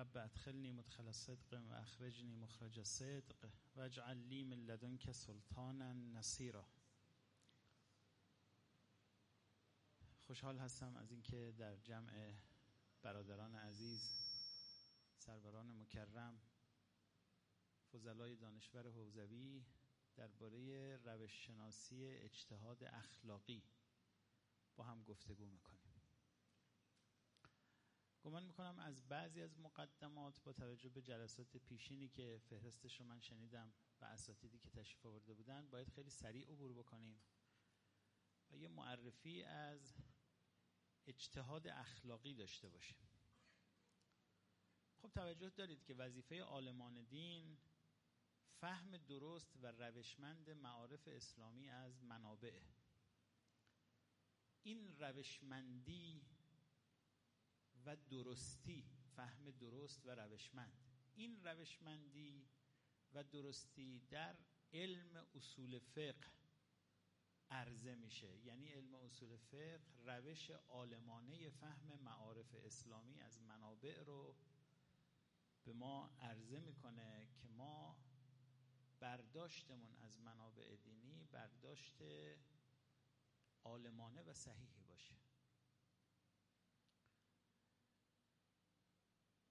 رب ادخلنی مدخل صدق و اخرجنی مخرج صدق و اجعل لی من لدنک سلطانا نصیرا. خوشحال هستم از اینکه در جمع برادران عزیز سروران مکرم فضلای دانشور حوزوی درباره روش شناسی اجتهاد اخلاقی با هم گفتگو می‌کنیم. گمان می‌کنم از بعضی از مقدمات با توجه به جلسات پیشینی که فهرستش رو من شنیدم و اساتیدی که تشریف آورده بودن باید خیلی سریع عبور بکنیم. و یه معرفی از اجتهاد اخلاقی داشته باشیم. خب توجه دارید که وظیفه عالمان دین فهم درست و روشمند معارف اسلامی از منابع. این روشمندی و درستی فهم درست و روشمند. این روشمندی و درستی در علم اصول فقه عرضه میشه. یعنی علم اصول فقه روش عالمانه فهم معارف اسلامی از منابع رو به ما عرضه می‌کنه که ما برداشتمون از منابع دینی برداشت عالمانه و صحیحی باشه.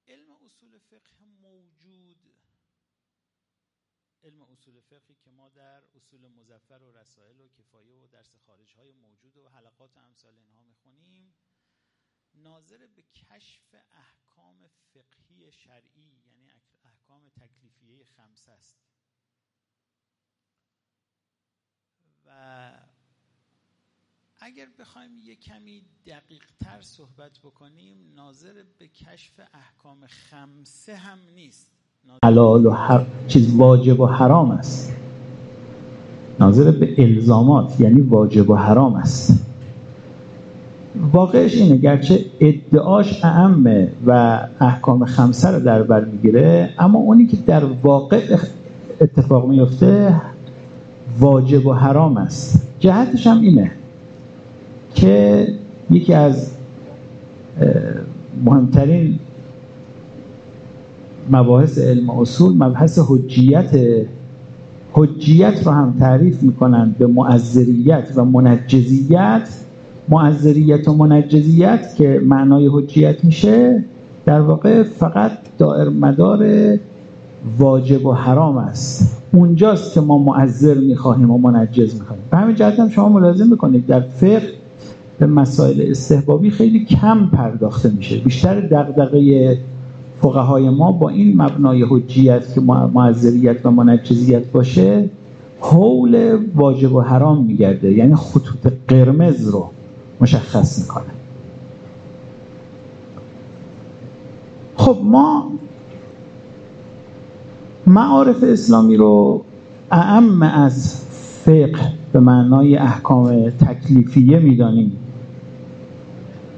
علم اصول فقه موجود. علم اصول فقهی که ما در اصول مزفر و رسائل و کفایه و درس خارج های موجود و حلقات امثال اینها می‌خونیم. ناظر به کشف احکام فقهی شرعی یعنی احکام تکلیفیه خمسه است. و اگر بخوایم یه کمی دقیق تر صحبت بکنیم ناظر به کشف احکام خمسه هم نیست. حلال و هر چیز واجب و حرام است. ناظر به الزامات یعنی واجب و حرام است. واقعش اینه گرچه ادعاش اعمه و احکام خمسه رو در بر می‌گیره اما اونی که در واقع اتفاق میفته واجب و حرام است. جهتش هم اینه. که یکی از مهمترین مباحث علم اصول مبحث حجیت حجیت رو هم تعریف می‌کنن به معذریت و منجزیت. معذریت و منجزیت که معنای حجیت میشه در واقع فقط دائر مدار واجب و حرام است. اونجاست که ما معذر می‌خواهیم و منجز می‌خواهیم. به همین جهت هم شما ملاحظه می‌کنید در فقه به مسائل استحبابی خیلی کم پرداخته میشه. بیشتر دغدغه فقهای ما با این مبنای حجیت که معذریت و منجزیت باشه حول واجب و حرام میگرده. یعنی خطوط قرمز رو مشخص می‌کنه. خب ما معارف اسلامی رو اعم از فقه به معنای احکام تکلیفیه می‌دانیم.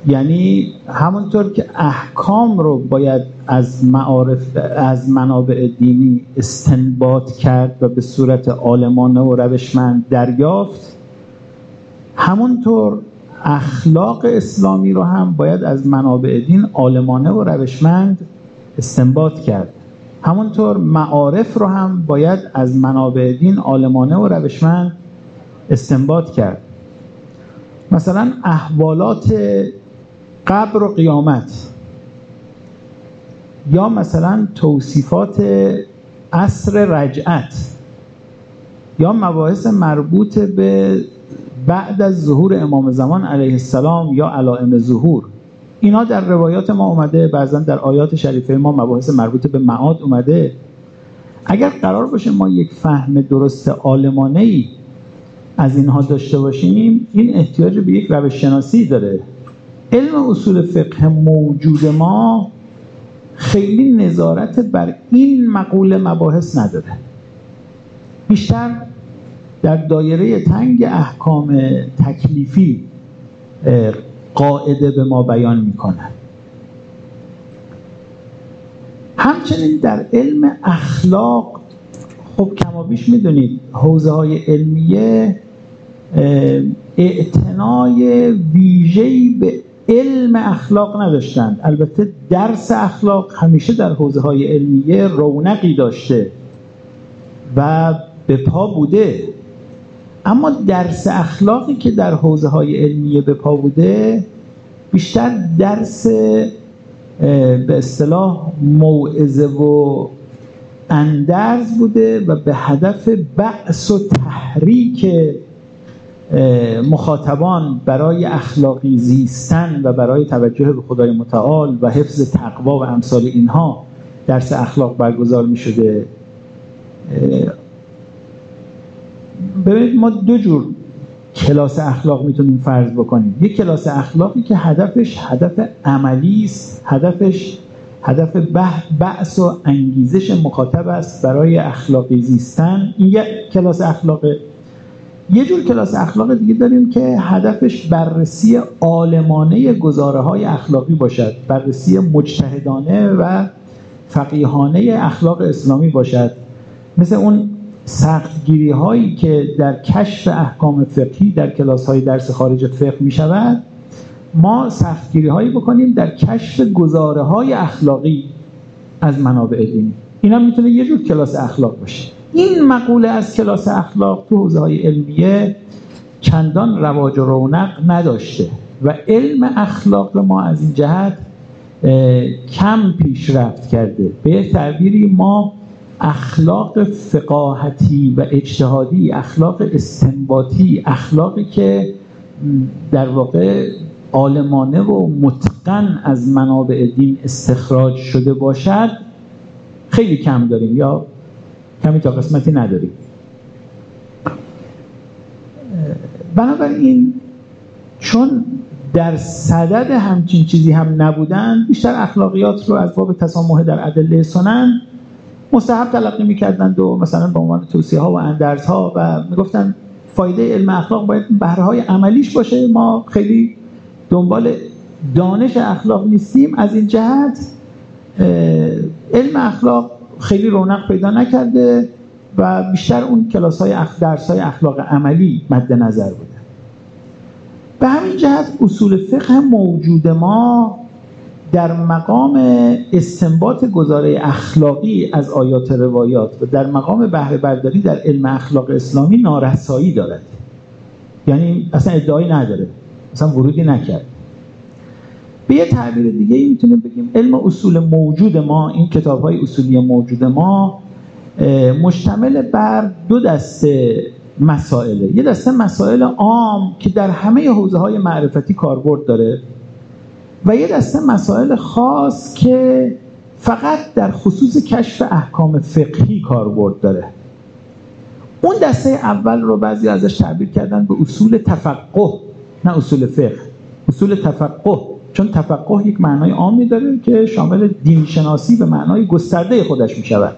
یعنی همونطور که احکام رو باید از معارف از منابع دینی استنباط کرد و به صورت عالمانه و روشمند دریافت همونطور اخلاق اسلامی رو هم باید از منابع دین عالمانه و روشمند استنباط کرد. همونطور معارف رو هم باید از منابع دین عالمانه و روشمند استنباط کرد. مثلا احوالات قبر و قیامت. یا مثلا توصیفات عصر رجعت. یا مباحث مربوط به بعد از ظهور امام زمان علیه السلام یا علائم ظهور. اینا در روایات ما اومده بعضا در آیات شریفه ما مباحث مربوط به معاد اومده. اگر قرار باشه ما یک فهم درست عالمانه ای از اینها داشته باشیم این احتیاج به یک روش شناسی داره. علم اصول فقه موجود ما خیلی نظارت بر این مقوله مباحث نداره. بیشتر در دایره تنگ احکام تکلیفی قاعده به ما بیان می‌کنن همچنین در علم اخلاق خب کمابیش می‌دونید حوزه های علمیه اعتنای ویژه‌ای به علم اخلاق نداشتند. البته درس اخلاق همیشه در حوزه های علمیه رونقی داشته و به پا بوده. اما درس اخلاقی که در حوزه های علمیه به پا بوده بیشتر درس به اصطلاح موعظه و اندرز بوده و به هدف بعث و تحریک مخاطبان برای اخلاقی زیستن و برای توجه به خدای متعال و حفظ تقوا و امثال اینها درس اخلاق برگزار می شده ببینید ما دو جور کلاس اخلاق می‌تونیم فرض بکنیم. یک کلاس اخلاقی که هدفش هدف عملی است هدفش هدف بعث و انگیزش مخاطب است برای اخلاقی زیستن. این یک کلاس اخلاقه یه جور کلاس اخلاق دیگه داریم که هدفش بررسی عالمانه گزاره های اخلاقی باشد بررسی مجتهدانه و فقیهانه اخلاق اسلامی باشد. مثل اون سختگیری هایی که در کشف احکام فقهی در کلاس های درس خارج فقه می شود ما سختگیری هایی بکنیم در کشف گزاره های اخلاقی از منابع دینی. این هم می‌تونه یه جور کلاس اخلاق باشه. این مقوله از کلاس اخلاق تو حوزه های علمیه چندان رواج و رونق نداشته و علم اخلاق ما از این جهت کم پیشرفت کرده. به تعبیری ما اخلاق فقاهتی و اجتهادی اخلاق استنباطی اخلاقی که در واقع عالمانه و متقن از منابع دین استخراج شده باشد خیلی کم داریم. یا کمی تا قسمتی نداریم بنابراین چون در صدد همچین چیزی هم نبودن بیشتر اخلاقیات رو از باب تسامح در ادله سنن مستحب تلقی می‌کردند و مثلا به عنوان توصیه ها و اندرز ها و می‌گفتن فایده علم اخلاق باید بهره های عملیش باشه. ما خیلی دنبال دانش اخلاق نیستیم. از این جهت علم اخلاق خیلی رونق پیدا نکرده و بیشتر اون کلاس های درس های اخلاق عملی مد نظر بوده. به همین جهت اصول فقه موجود ما در مقام استنباط گزاره اخلاقی از آیات روایات و در مقام بهره برداری در علم اخلاق اسلامی نارسایی دارد. یعنی اصلا ادعایی نداره. اصلا ورودی نکرد. به یه تعبیر دیگه ای می‌تونیم بگیم. علم اصول موجود ما این کتاب های اصولی موجود ما مشتمل بر دو دسته مسائله. یه دسته مسائل عام که در همه حوزه های معرفتی کاربرد داره و یه دسته مسائل خاص که فقط در خصوص کشف احکام فقهی کاربرد داره. اون دسته اول رو بعضی ازش تعبیر کردن به اصول تفقه نه اصول فقه. اصول تفقه. چون تفقه یک معنای عامی داره که شامل دین شناسی به معنای گسترده خودش می شود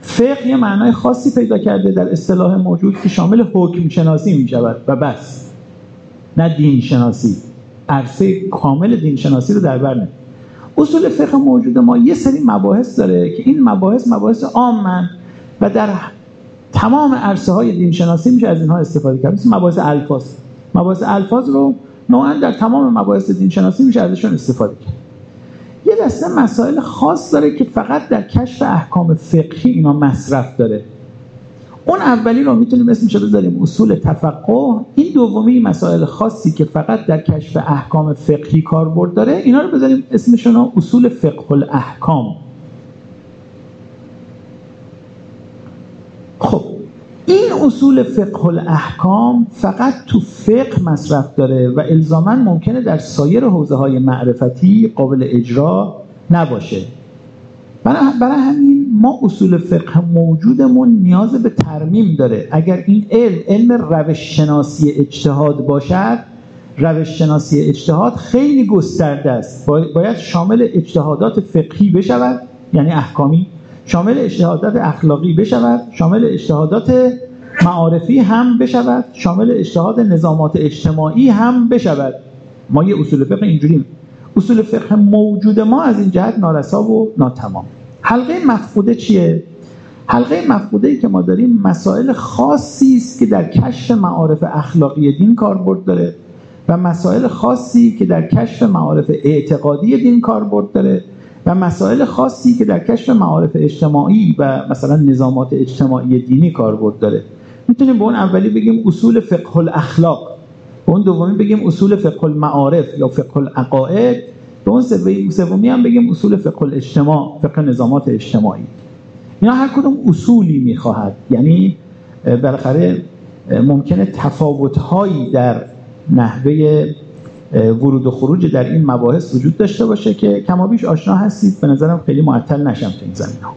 فقه یه معنای خاصی پیدا کرده در اصطلاح موجود که شامل حکم شناسی می شود و بس. نه دین شناسی عرصه کامل دین شناسی رو در بر اصول فقه موجود ما یه سری مباحث داره که این مباحث مباحث عامن و در تمام عرصه های دین شناسی میشه از اینها استفاده کرد. مثل مباحث الفاظ. مباحث الفاظ رو نوعا در تمام مباحث دین شناسی میشه ازشون استفاده کرد. یه دسته مسائل خاص داره که فقط در کشف احکام فقهی اینا مصرف داره. اون اولی رو می‌تونیم اسمش رو بذاریم اصول تفقه. این دومی مسائل خاصی که فقط در کشف احکام فقهی کاربرد داره اینا رو بذاریم اسمشون رو اصول فقه الاحکام خب این اصول فقه الاحکام فقط تو فقه مصرف داره و الزاما ممکنه در سایر حوزه های معرفتی قابل اجرا نباشه. برای همین ما اصول فقه موجودمون نیاز به ترمیم داره. اگر این علم علم روش شناسی اجتهاد باشد روش شناسی اجتهاد خیلی گسترده است. باید شامل اجتهادات فقهی بشود یعنی احکامی شامل اجتهادات اخلاقی بشود شامل اجتهادات معارفی هم بشود شامل اجتهاد نظامات اجتماعی هم بشود. ما یه اصول فقه اینجوریم. اصول فقه موجود ما از این جهت نارسا و ناتمام. حلقه مفقوده چیه؟ حلقه مفقوده ای که ما داریم مسائل خاصی است که در کشف معارف اخلاقی دین کاربرد داره و مسائل خاصی که در کشف معارف اعتقادی دین کاربرد داره و مسائل خاصی که در کشف معارف اجتماعی و مثلا نظامات اجتماعی دینی کاربرد داره. می‌تونیم به اون اولی بگیم اصول فقه الاخلاق به اون دومی بگیم اصول فقه المعارف یا فقه العقائد به اون سومی هم بگیم اصول فقه الاجتماع فقه نظامات اجتماعی. اینا هر کدوم اصولی می‌خواهد. یعنی بالاخره ممکنه تفاوتهایی در نحوه ورود و خروج در این مباحث وجود داشته باشه که کمابیش آشنا هستید به نظرم خیلی معطل نشم تو این زمین ها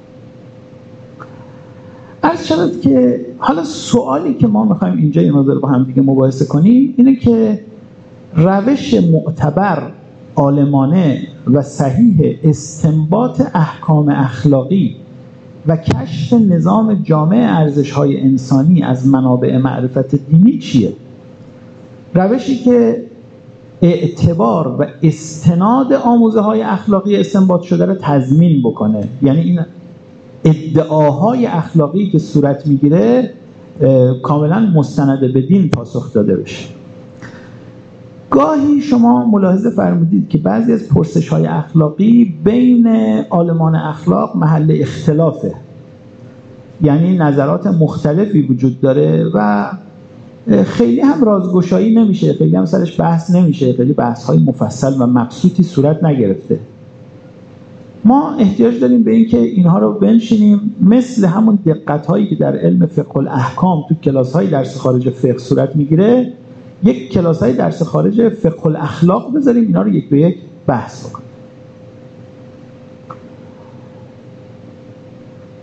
از شد که حالا سوالی که ما می‌خوایم اینجا یه با هم دیگه مباحثه کنیم اینه که روش معتبر عالمانه و صحیح استنباط احکام اخلاقی و کشف نظام جامع ارزش های انسانی از منابع معرفت دینی چیه؟ روشی که اعتبار و استناد آموزه های اخلاقی استنباط شده رو تضمین بکنه. یعنی این ادعاهای اخلاقی که صورت می‌گیره کاملا مستند به دین پاسخ داده بشه. گاهی شما ملاحظه فرمودید که بعضی از پرسش های اخلاقی بین آلمان اخلاق محل اختلافه. یعنی نظرات مختلفی وجود داره و خیلی هم رازگشایی نمیشه خیلی هم سرش بحث نمیشه خیلی بحث های مفصل و مبسوطی صورت نگرفته. ما احتیاج داریم به اینکه اینها رو بنشینیم مثل همون دقت هایی که در علم فقه الاحکام تو کلاس های درس خارج فقه صورت می‌گیره یک کلاس های درس خارج فقه الاخلاق بذاریم اینا رو یک به یک بحث بکنیم.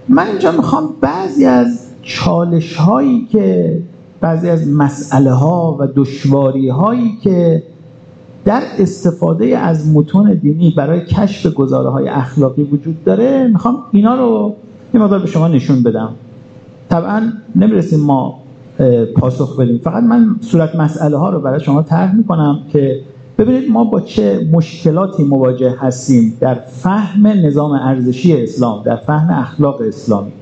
من اینجا می‌خوام بعضی از چالش هایی که بعضی از مسئله ها و دشواری هایی که در استفاده از متون دینی برای کشف گزاره های اخلاقی وجود داره می‌خوام اینا رو یه مقدار به شما نشون بدم. طبعا نمی‌رسیم ما پاسخ بدیم. فقط من صورت مسئله ها رو برای شما طرح می‌کنم که ببینید ما با چه مشکلاتی مواجه هستیم در فهم نظام ارزشی اسلام در فهم اخلاق اسلامی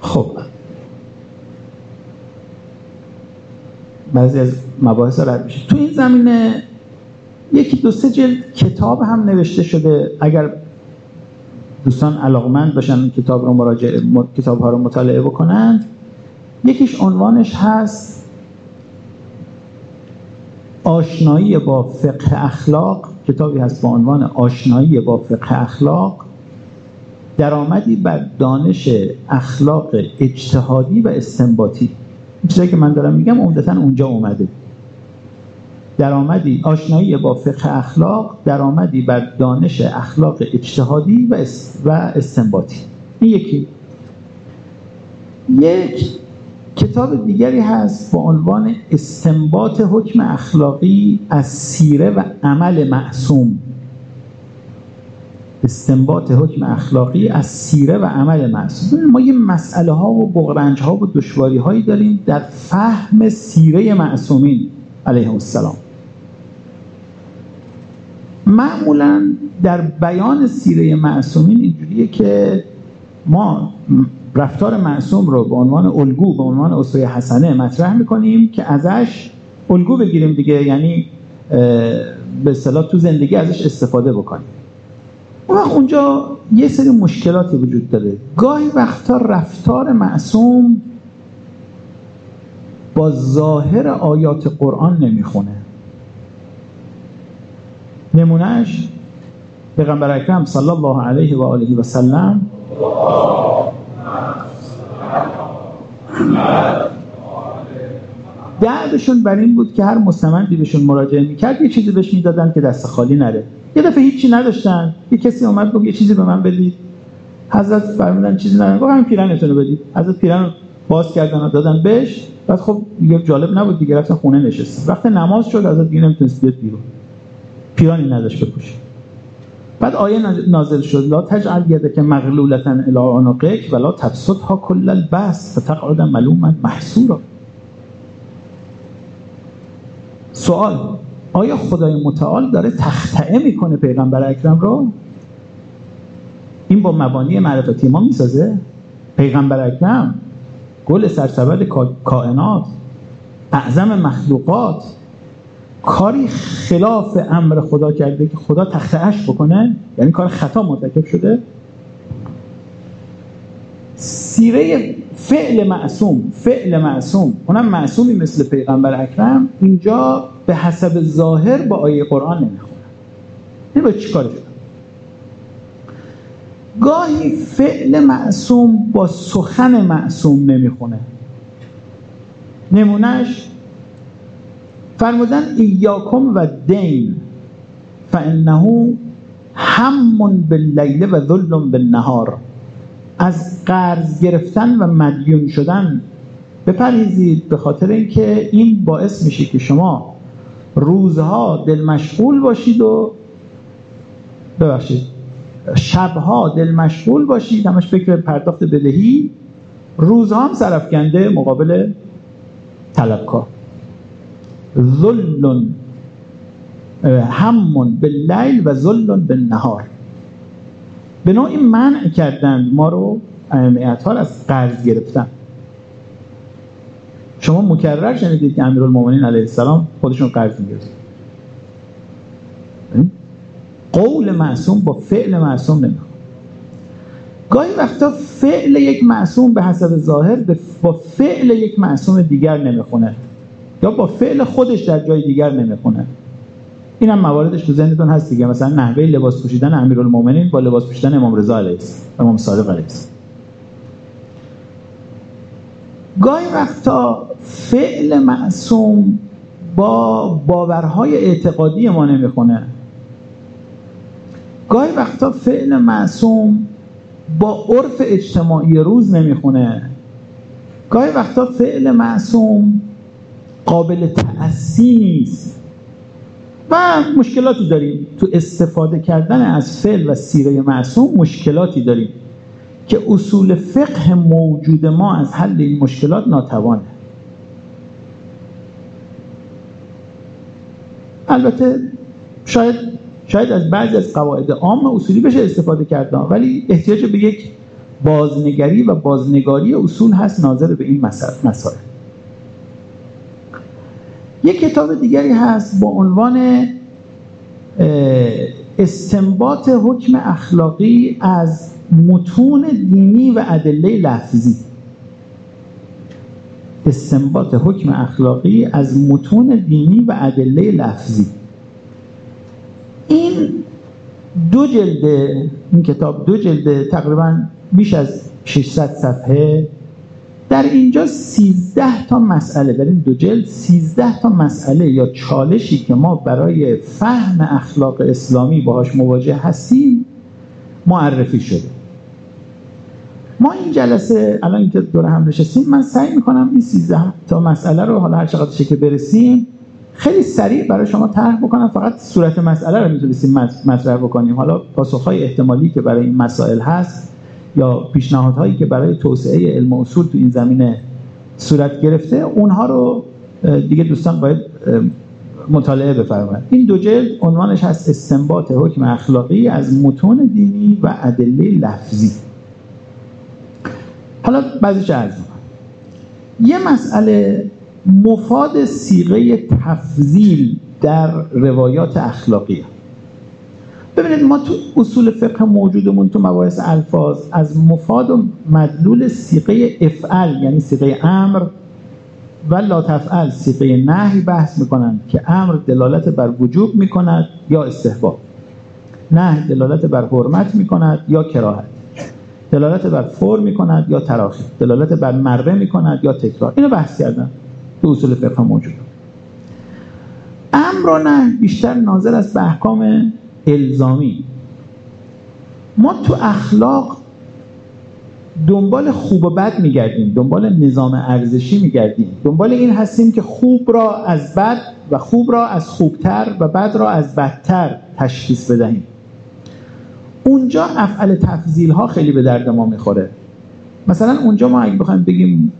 خب بعضی از مباحث رد میشه. تو این زمینه یکی دو سه جلد کتاب هم نوشته شده. اگر دوستان علاقمند باشن کتاب رو مراجعه کتاب ها رو مطالعه بکنند یکیش عنوانش هست آشنایی با فقه اخلاق. کتابی هست با عنوان آشنایی با فقه اخلاق. درآمدی بر دانش اخلاق اجتهادی و استنباطی. چیزایی که من دارم میگم عمدتا اونجا اومده. درآمدی آشنایی با فقه اخلاق درآمدی بر دانش اخلاق اجتهادی و و استنباطی. این یکی. یک کتاب دیگری هست با عنوان استنباط حکم اخلاقی از سیره و عمل معصوم. استنباط حکم اخلاقی از سیره و عمل معصوم. ما یه مسئله ها و بغرنج ها و دشواری هایی داریم در فهم سیره معصومین علیه السلام. معمولا در بیان سیره معصومین اینجوریه که ما رفتار معصوم رو به عنوان الگو به عنوان اسوه حسنه مطرح می‌کنیم که ازش الگو بگیریم دیگه یعنی به اصطلاح تو زندگی ازش استفاده بکنیم. وقت اونجا یه سری مشکلاتی وجود داره. گاهی وقتا رفتار معصوم با ظاهر آیات قرآن نمی‌خونه. نمونهش پیغمبر اکرم صلی الله علیه و آله و سلم دعوشون بر این بود که هر مستمندی بهشون مراجعه می‌کرد یه چیزی بهش می‌دادن که دست خالی نره. یه دفعه هیچی نداشتن. یه کسی اومد گفت یه چیزی به من بدید. حضرت فرمودن چیزی ندارن. گفت همین پیرنتون رو بدید. حضرت پیرن باز کردن و دادن بهش. بعد خب دیگه جالب نبود دیگه رفتن خونه نشست. وقت نماز شد حضرت دیگه نمی‌تونست بیاد بیرون. پیرانی نداشت بپوشه بعد آیه نازل شد. لا تجعل یدک مغلولتا الی عنقک ولا تبسطها کل البسط فتقعد ملوما محسورا سوال آیا خدای متعال داره تختعه می‌کنه پیغمبر اکرم رو؟ این با مبانی معرفتی ما می‌سازه؟ پیغمبر اکرم گل سرسبد کائنات اعظم مخلوقات کاری خلاف امر خدا کرده که خدا تخته بکنه؟ یعنی کار خطا مرتکب شده؟ سیره فعل معصوم فعل معصوم. اونم معصومی مثل پیغمبر اکرم. اینجا به حسب ظاهر با آیه قرآن نمی‌خونه. این با چی کار گاهی فعل معصوم با سخن معصوم نمی‌خونه. نمونهش فرمودن ایاکم و دین فانه هم باللیل و ظلم بالنهار. از قرض گرفتن و مدیون شدن بپرهیزید به خاطر اینکه این باعث میشه که شما روزها دل مشغول باشید و ببخشید شبها دل مشغول باشید همش فکر پرداخت بدهی روزها هم سرفکنده مقابل طلبکار. ظل همون به لیل و ظل به نهار به نوعی منع کردند. ما رو ائمه از قرض گرفتن. شما مکرر شنیدید که امیرالمومنین علیه السلام خودشون قرض می‌گرفت قول معصوم با فعل معصوم نمی‌خواد. گاهی وقتا فعل یک معصوم به حسب ظاهر با فعل یک معصوم دیگر نمی‌خونه. یا با فعل خودش در جای دیگر نمی‌خونه. این هم مواردش تو ذهنتون هست دیگه. مثلا نحوه لباس پوشیدن امیرالمومنین با لباس پوشیدن امام رضا علیه امام صادق علیه گاهی وقتا فعل معصوم با باورهای اعتقادی ما نمی‌خونه. گاهی وقتا فعل معصوم با عرف اجتماعی روز نمی‌خونه. گاهی وقتا فعل معصوم قابل تأثی نیست. و مشکلاتی داریم. تو استفاده کردن از فعل و سیره معصوم مشکلاتی داریم که اصول فقه موجود ما از حل این مشکلات ناتوانه. البته شاید شاید از بعضی از قواعد عام اصولی بشه استفاده کرد ولی احتیاج به یک بازنگری و بازنگاری اصول هست ناظر به این مسائل. یک کتاب دیگری هست با عنوان استنباط حکم اخلاقی از متون دینی و ادله لفظی استنباط حکم اخلاقی از متون دینی و ادله لفظی این دو جلده این کتاب دو جلده تقریبا بیش از 600 صفحه در اینجا 13 تا مسئله. در این دو جلد. 13 تا مسئله یا چالشی که ما برای فهم اخلاق اسلامی باهاش مواجه هستیم معرفی شده. ما این جلسه الان که دور هم نشستیم من سعی می‌کنم این 13 تا مسئله رو حالا هر چقدر که برسیم خیلی سریع برای شما طرح بکنم. فقط صورت مسئله رو می‌تونستیم مطرح بکنیم. حالا پاسخهای احتمالی که برای این مسائل هست یا پیشنهادهایی که برای توسعه علم و اصول تو این زمینه صورت گرفته اونها رو دیگه دوستان باید مطالعه بفرمایید. این دو جلد عنوانش هست استنباط حکم اخلاقی از متون دینی و ادله لفظی. حالا بعضیش عرض یه مسئله مفاد سیغه تفضیل در روایات اخلاقی ببینید ما تو اصول فقه موجودمون تو مباحث الفاظ از مفاد و مدلول سیغه افعل یعنی سیغه امر و لا تفعل سیغه نهی بحث می‌کنن که امر دلالت بر وجوب می‌کند یا استحباب. نه دلالت بر حرمت می‌کند یا کراهت. دلالت بر فور می‌کند یا تراخی. دلالت بر مره می‌کند یا تکرار. اینو بحث کردن تو اصول فقه موجود. امر و نه بیشتر ناظر است به احکام الزامی. ما تو اخلاق دنبال خوب و بد میگردیم دنبال نظام ارزشی میگردیم. دنبال این هستیم که خوب را از بد و خوب را از خوبتر و بد را از بدتر تشخیص بدهیم. اونجا افعال تفضیل ها خیلی به درد ما می‌خوره. مثلا اونجا ما اگه بخوایم بگیم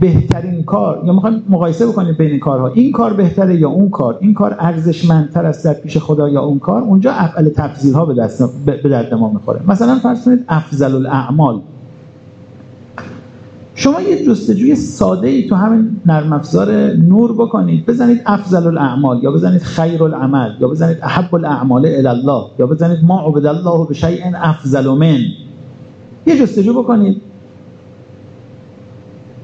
بهترین کار یا می‌خوایم مقایسه بکنیم بین کارها. این کار بهتره یا اون کار؟ این کار ارزشمندتر است در پیش خدا یا اون کار؟ اونجا افعال تفضیل ها به دست به درد ما می‌خوره. مثلا فرض کنید افضل الاعمال شما یه جستجوی ساده ای تو همین نرم افزار نور بکنید. بزنید افضل الاعمال یا بزنید خیر العمل یا بزنید احب الاعمال الی الله یا بزنید ما عبد الله بشیء افضل من. یه جستجو بکنید.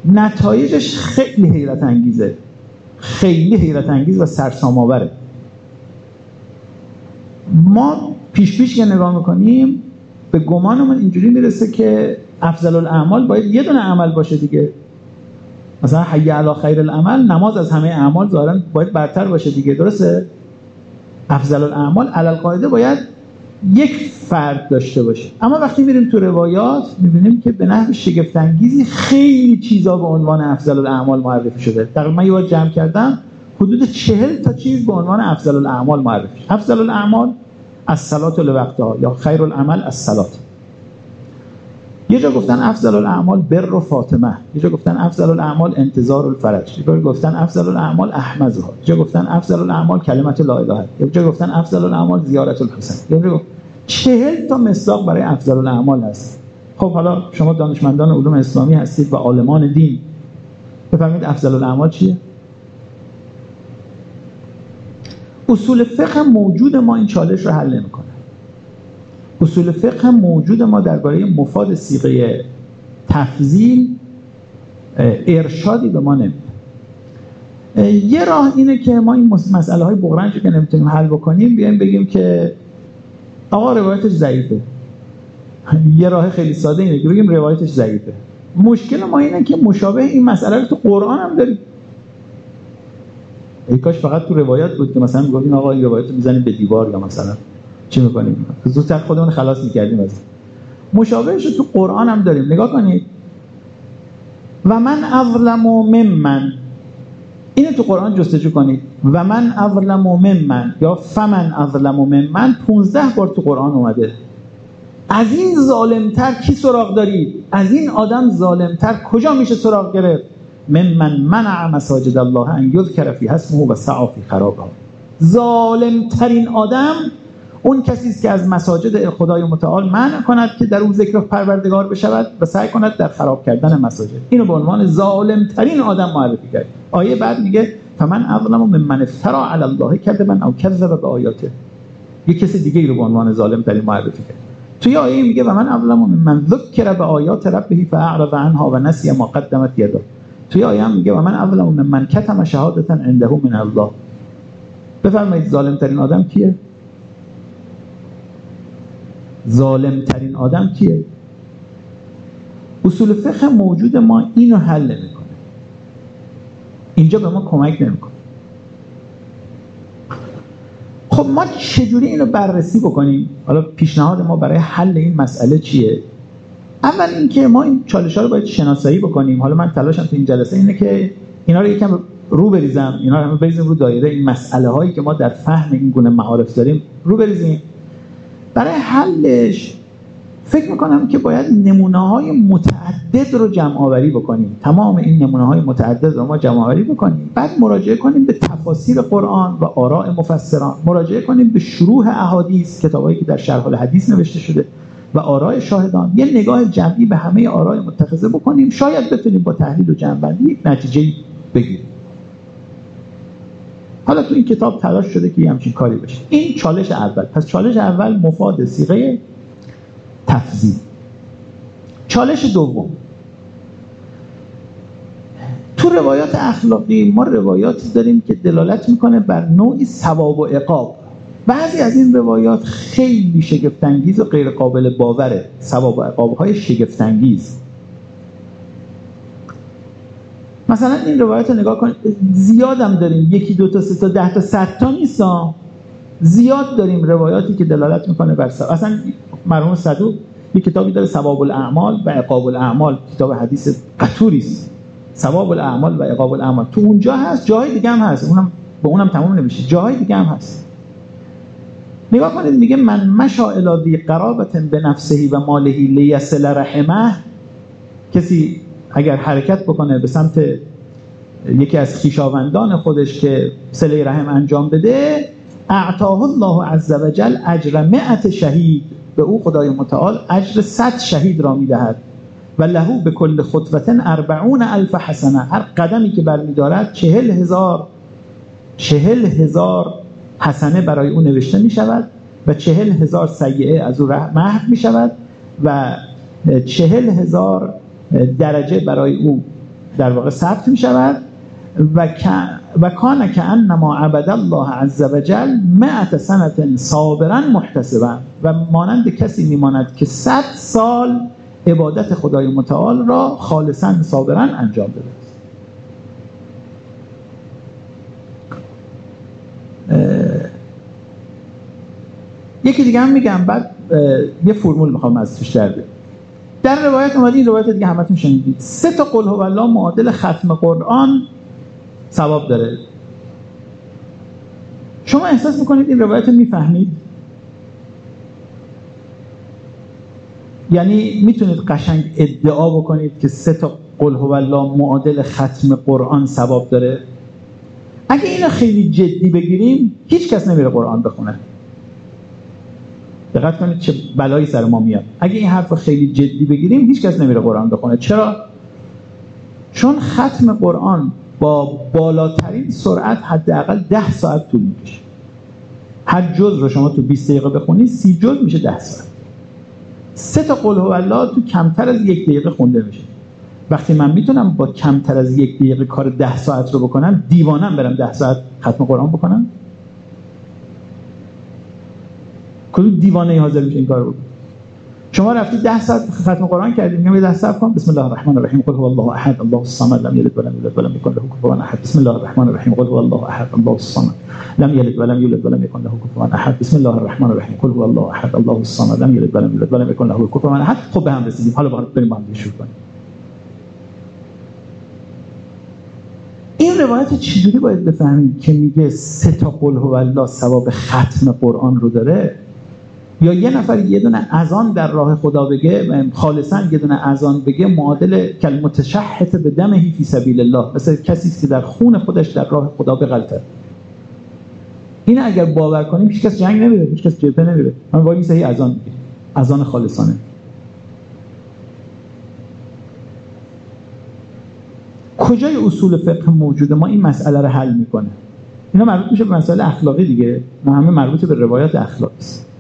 نتایجش خیلی حیرت انگیزه. خیلی حیرت انگیز و سرسام ما پیش پیش که نگاه می‌کنیم به گمانمون اینجوری می‌رسه که افضل الاعمال باید یه دونه عمل باشه دیگه. مثلا حی علی خیر العمل نماز از همه اعمال ظاهرا باید برتر باشه دیگه. درسته؟ افضل الاعمال علل قاعده باید یک فرد داشته باشه. اما وقتی میریم تو روایات می‌بینیم که به نحو شگفت انگیزی خیلی چیزا به عنوان افضل الاعمال معرفی شده. تقریبا یه جمع کردم حدود چهل تا چیز به عنوان افضل الاعمال معرفی شده. افضل الاعمال از صلات لوقتها یا خیر العمل از صلات. یه جا گفتن افضل الاعمال بر و فاطمه. یه جا گفتن افضل الاعمال انتظار الفرج. یه جا گفتن افضل الاعمال احمدها یه جا گفتن افضل الاعمال کلمت لا اله یه جا گفتن افضل الاعمال زیارت الحسین یه جا چهل تا مصداق برای افضل الاعمال هست. خب حالا شما دانشمندان علوم اسلامی هستید و عالمان دین. بفهمید افضل الاعمال چیه؟ اصول فقه موجود ما این چالش رو حل نمی‌کنه. اصول فقه موجود ما درباره مفاد سیغه تفضیل ارشادی به ما نمیده. یه راه اینه که ما این مسئله های بغرنجی که نمی‌تونیم حل بکنیم بیایم بگیم که آقا روایتش ضعیفه. یه راه خیلی ساده اینه که بگیم روایتش ضعیفه. مشکل ما اینه که مشابه این مسئله رو تو قرآن هم داریم. ای کاش فقط تو روایات بود که مثلا می‌گفتیم آقا این روایت رو می‌زنیم به دیوار یا مثلا. چی می‌کنیم؟ زودتر خودمون خلاص می‌کردیم از مشابهش تو قرآن هم داریم. نگاه کنید. و من اظلم ممن. اینو تو قرآن جستجو کنید. و من اظلم ممن. یا فمن اظلم ممن. 15 بار تو قرآن اومده. از این ظالمتر کی سراغ دارید از این آدم ظالمتر کجا میشه سراغ گرفت؟ ممن منع مساجد الله ان یذکر فی اسمه و سعا فی خرابها ظالمترین آدم اون کسی است که از مساجد خدای متعال منع کند که در اون ذکر پروردگار بشود و سعی کند در خراب کردن مساجد. اینو به عنوان ظالم ترین آدم معرفی کرد. آیه بعد میگه فمن اظلم ممن افترا علی الله کذبا او کذب به آیاته یه کسی دیگه ای رو به عنوان ظالم ترین معرفی کرد. توی آیه میگه و من اظلم ممن ذکر به آیات ربه فاعرض عنها و نسی ما قدمت یده. توی آیه هم میگه و من اظلم ممن کتم شهادتا عنده من الله. بفرمایید ظالم ترین آدم کیه؟ ظالم ترین آدم کیه؟ اصول فقه موجود ما اینو حل نمی‌کنه. اینجا به ما کمک نمی‌کنه. خب ما چجوری اینو بررسی بکنیم؟ حالا پیشنهاد ما برای حل این مسئله چیه؟ اول اینکه ما این چالش ها رو باید شناسایی بکنیم. حالا من تلاشم تو این جلسه اینه که اینا رو یکم رو بریزم. اینا رو بریزیم رو دایره این مسئله هایی که ما در فهم این گونه معارف داریم رو بریزیم. برای حلش فکر می‌کنم که باید نمونه های متعدد رو جمع آوری بکنیم. تمام این نمونه های متعدد رو ما جمع آوری بکنیم. بعد مراجعه کنیم به تفاسیر قرآن و آراء مفسران. مراجعه کنیم به شروح احادیث کتابایی که در شرح الحدیث نوشته شده و آراء شاهدان. یه نگاه جمعی به همه آراء متخذه بکنیم. شاید بتونیم با تحلیل و جمع‌بندی نتیجه بگیریم. حالا تو این کتاب تلاش شده که همچین کاری بشه این چالش اول. پس چالش اول مفاد سیغه تفضیل. چالش دوم. تو روایات اخلاقی ما روایاتی داریم که دلالت می‌کنه بر نوعی ثواب و عقاب. بعضی از این روایات خیلی شگفتانگیز و غیر قابل باوره. ثواب و عقاب های شگفتانگیز. مثلا این روایت رو نگاه کنید زیادم داریم. یکی دو تا سه تا ده تا صد تا نیست زیاد داریم روایاتی که دلالت می‌کنه بر. اصلا مرحوم صدوق یه کتابی داره ثواب الاعمال و عقاب الاعمال کتاب حدیث قطوری است. ثواب الاعمال و عقاب الاعمال تو اونجا هست جای دیگه هم هست. اونم به اونم تموم نمیشه. جای دیگه هم هست. نگاه کنید میگه من مشا الی قرابت به نفسه و ماله لیصل رحمه. کسی اگر حرکت بکنه به سمت یکی از خیشاوندان خودش که سله رحم انجام بده اعطاه الله عز وجل اجر مئت شهید به او خدای متعال اجر صد شهید را می‌دهد. و لهو به کل خطوتن اربعون الف حسنه. هر قدمی که برمیدارد چهل هزار چهل هزار حسنه برای او نوشته می شود و چهل هزار سیعه از او محو می شود و چهل هزار درجه برای او در واقع ثبت می شود و, کان که انما عبد الله عز وجل مئت سنت صابرا محتسبا. و مانند کسی میماند که صد سال عبادت خدای متعال را خالصا صابرا انجام داده یکی دیگه هم میگم بعد یه فرمول می‌خوام از توش در در روایت اومده این روایت دیگه همتون شنیدید. سه تا قل هو الله معادل ختم قرآن ثواب داره. شما احساس می‌کنید این روایت رو می‌فهمید؟ یعنی می‌تونید قشنگ ادعا بکنید که سه تا قل هو الله معادل ختم قرآن ثواب داره؟ اگه اینو خیلی جدی بگیریم هیچ کس نمیره قرآن بخونه. دقت کنید چه بلایی سر ما میاد. اگه این حرف خیلی جدی بگیریم هیچ کس نمیره قرآن بخونه. چرا؟ چون ختم قرآن با بالاترین سرعت حداقل ده ساعت طول می‌کشه. هر جز رو شما تو 20 دقیقه بخونید سی جز میشه ده ساعت. سه تا قل هو الله تو کمتر از یک دقیقه خونده میشه. وقتی من می‌تونم با کمتر از یک دقیقه کار ده ساعت رو بکنم دیوانم برم ده ساعت ختم قرآن بکنم؟ کدوم دیوانه حاضر میشه این کار بکنه؟ شما رفتی 10 ساعت ختم قرآن کردید میگم 10 ساعت کن بسم الله الرحمن الرحیم. قل هو الله احد الله الصمد. لم يلد ولم يولد ولم يكن له كفوا احد. بسم الله الرحمن الرحیم. قل هو الله احد الله الصمد. لم يلد ولم يولد ولم يكن له كفوا احد. بسم الله الرحمن الرحیم. قل هو الله احد الله الصمد. لم يلد ولم يولد ولم يكن له كفوا احد. خب به هم رسیدیم. حالا بریم با هم شروع کنیم. این روایت چجوری باید بفهمیم که میگه سه تا قل هو الله ثواب ختم قرآن رو داره؟ یا یه نفر یه دونه اذان در راه خدا بگه خالصا یه دونه اذان بگه معادل کل متشحت به دمه فی سبیل الله مثل کسی که در خون خودش در راه خدا بغلطه. این اگر باور کنیم هیچ کس جنگ نمیره هیچ کس جبهه نمیره من وای صحیح اذان میگه اذان خالصانه. کجای اصول فقه موجوده؟ ما این مسئله رو حل می‌کنه. اینا مربوط میشه به مسئله اخلاقی دیگه. ما همه مربوط به روایات اخلاقی است.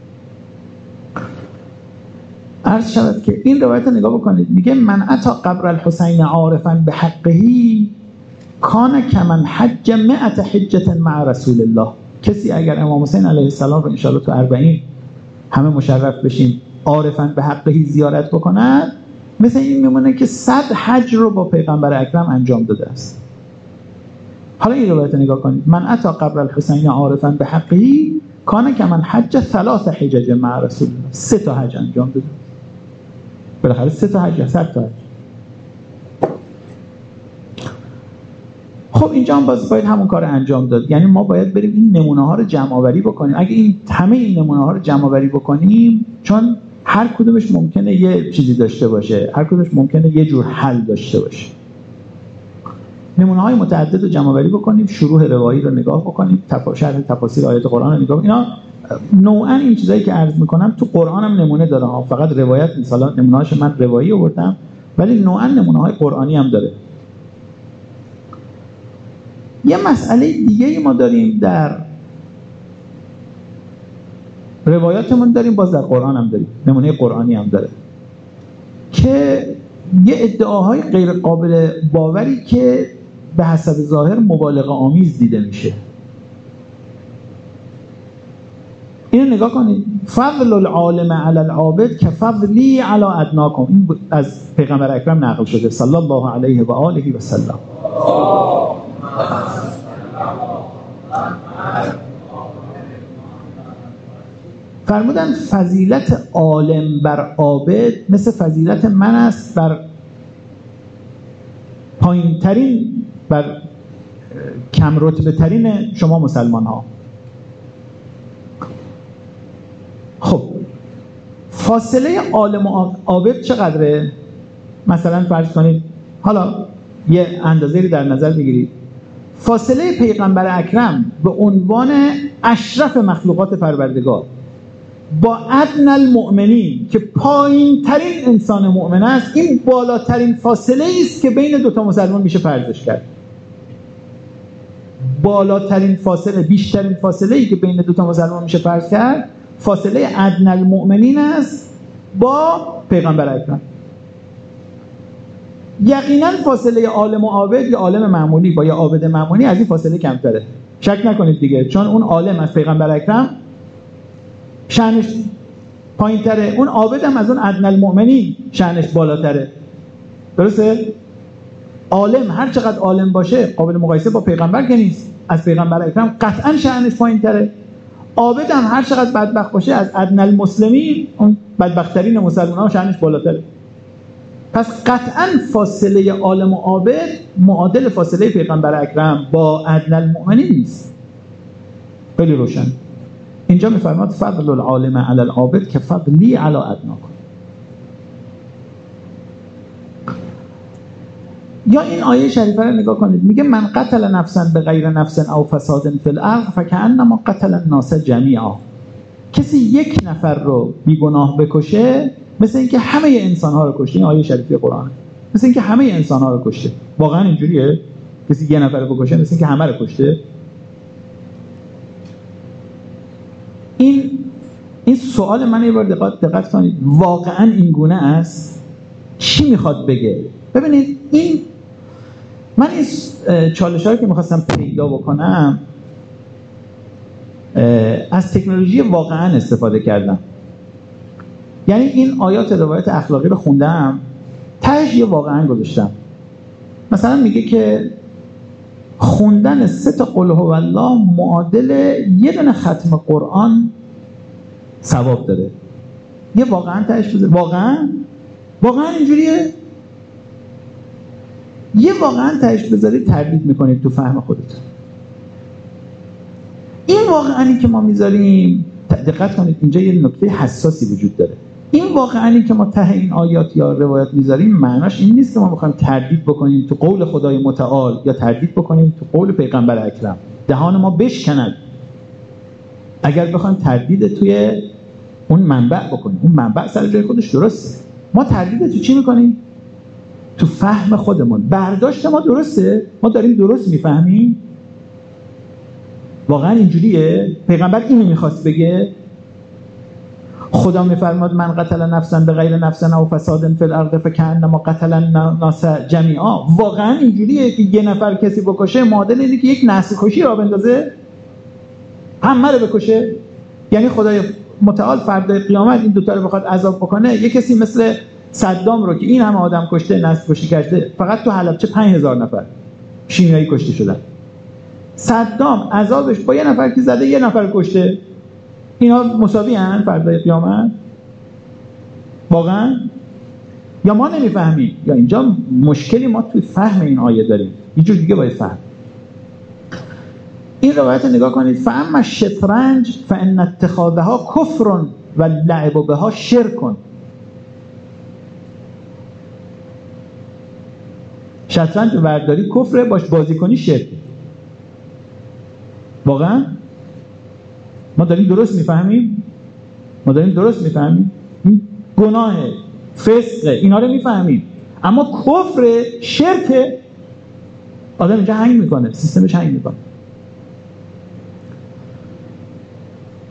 عرض شود که این روایت نگاه بکنید. میگه من اتا قبر الحسین عارفا به حقهی کان کمن حج مئت حجت مع رسول الله. کسی اگر امام حسین علیه السلام رو انشاءالله تو اربعین همه مشرف بشیم عارفا به حقهی زیارت بکنند مثل این میمونه که صد حج رو با پیغمبر اکرم انجام داده است. حالا این روایت نگاه کنید. من اتا قبر الحسین عارفا به حقهی کان کمن حج ثلاث حجج مع رسول الله. سه تا حج انجام داده. بالاخره سه تا حج صد تا خب اینجا هم باز باید همون کار انجام داد. یعنی ما باید بریم این نمونه ها رو جمع آوری بکنیم. اگه این همه این نمونه ها رو جمع آوری بکنیم چون هر کدومش ممکنه یه چیزی داشته باشه. هر کدومش ممکنه یه جور حل داشته باشه. نمونه های متعدد رو جمع آوری بکنیم شروع روایی رو نگاه بکنیم شرح تفاسیر آیات قرآن رو نگاه اینا نوعا این چیزایی که عرض می‌کنم تو قرآن هم نمونه داره. ها فقط روایت مثلا نمونه من روایی آوردم ولی نوعا نمونه های قرآنی هم داره. یه مسئله دیگه ای ما داریم در روایاتمون داریم باز در قرآن هم داریم. نمونه قرآنی هم داره. که یه ادعاهای غیر قابل باوری که به حسب ظاهر مبالغه آمیز دیده میشه. اینو نگاه کنید. فضل العالم علی العابد که فضلی علی ادناکم. این از پیغمبر اکرم نقل شده. صلی الله علیه و آله و سلم. فرمودن فضیلت عالم بر عابد مثل فضیلت من است بر پایین ترین بر کم رتبه ترین شما مسلمان ها خب فاصله عالم و عابد چقدره؟ مثلا فرض کنید حالا یه اندازه در نظر بگیرید. فاصله پیغمبر اکرم به عنوان اشرف مخلوقات پروردگار با ادن المؤمنین که پایین ترین انسان مؤمن است این بالاترین فاصله است که بین دوتا مسلمان میشه فرضش کرد. بالاترین فاصله بیشترین فاصله ای که بین دوتا مسلمان میشه فرض کرد فاصله ادن المؤمنین است با پیغمبر اکرم. یقینا فاصله عالم و عابد یا عالم معمولی با یه عابد معمولی از این فاصله کمتره. شک نکنید دیگه چون اون عالم از پیغمبر اکرم شأنش پایین تره اون عابد هم از اون ادن المؤمنی شأنش بالاتره. درسته؟ عالم هر چقدر عالم باشه قابل مقایسه با پیغمبر که نیست. از پیغمبر اکرم قطعا شأنش پایین تره عابد هم هر چقدر بدبخت باشه از ادن المسلمین اون بدبختترین مسلمان ها شأنش بالاتره. پس قطعا فاصله عالم و عابد معادل فاصله پیغمبر اکرم با ادن المؤمنین نیست. خیلی روشن. اینجا میفرماد فضل العالم علی العابد که فضلی علی ادناکم یا این آیه شریفه رو نگاه کنید. میگه من قتل نفسا به غیر نفس او فساد فی الارض فکانما قتل الناس جمیعا. کسی یک نفر رو بیگناه بکشه مثل اینکه همه انسان ها رو کشته. این آیه شریفه قرآن. مثل اینکه همه انسان ها رو کشته. واقعا اینجوریه؟ کسی یه نفر رو بکشه مثل اینکه همه رو کشته؟ این این سوال من یه بار دقت دقت کنید. واقعا این گونه است؟ چی می‌خواد بگه؟ ببینید این من این چالش که می‌خواستم پیدا بکنم از تکنولوژی واقعا استفاده کردم. یعنی این آیات روایت اخلاقی رو خوندم تهش یه واقعا گذاشتم. مثلا میگه که خوندن سه تا قل هو الله معادل یه دونه ختم قرآن ثواب داره. یه واقعا تهش بذاره واقعا؟ واقعا اینجوریه؟ یه واقعا تهش بذارید تردید می‌کنید تو فهم خودتون این واقعا که ما می‌ذاریم دقت کنید اینجا یه نکته حساسی وجود داره. این واقعا که ما ته این آیات یا روایات می‌ذاریم معناش این نیست که ما می‌خوایم تردید بکنیم تو قول خدای متعال یا تردید بکنیم تو قول پیغمبر اکرم. دهان ما بشکند. اگر بخوایم تردید توی اون منبع بکنیم اون منبع سر جای خودش درسته. ما تردید تو چی می‌کنیم؟ تو فهم خودمون. برداشت ما درسته؟ ما داریم درست می‌فهمیم؟ واقعا اینجوریه؟ پیغمبر اینو می‌خواست بگه. خدا میفرماد من قتل نفسا به غیر نفس او فساد فی الارض فکانما قتل الناس جمیعا. واقعا اینجوریه که یه نفر کسی بکشه معادل اینه که یک نسل کشی را بندازه. همه رو بکشه. یعنی خدای متعال فردای قیامت این دوتا رو بخواد عذاب بکنه. یه کسی مثل صدام رو که این همه آدم کشته نسل کشی کرده فقط تو حلبچه 5000 نفر شیمیایی کشته شدن. صدام عذابش با یه نفر که زده یه نفر کشته. اینا مساوی هن؟ فردای قیامت؟ واقعا؟ یا ما نمی‌فهمیم؟ یا اینجا مشکلی ما توی فهم این آیه داریم. یه جور دیگه باید فهم. این روایت نگاه کنید. فاما شطرنج فان اتخاذها کفر و لعب بها شرکن شطرنج ورداری کفره باش بازی کنی شرک. واقعا؟ ما داریم درست می‌فهمیم؟ ما داریم درست می‌فهمیم؟ گناه فسق اینا رو می‌فهمیم. اما کفر شرک آدم اینجا هنگ می‌کنه سیستمش هنگ می‌کنه.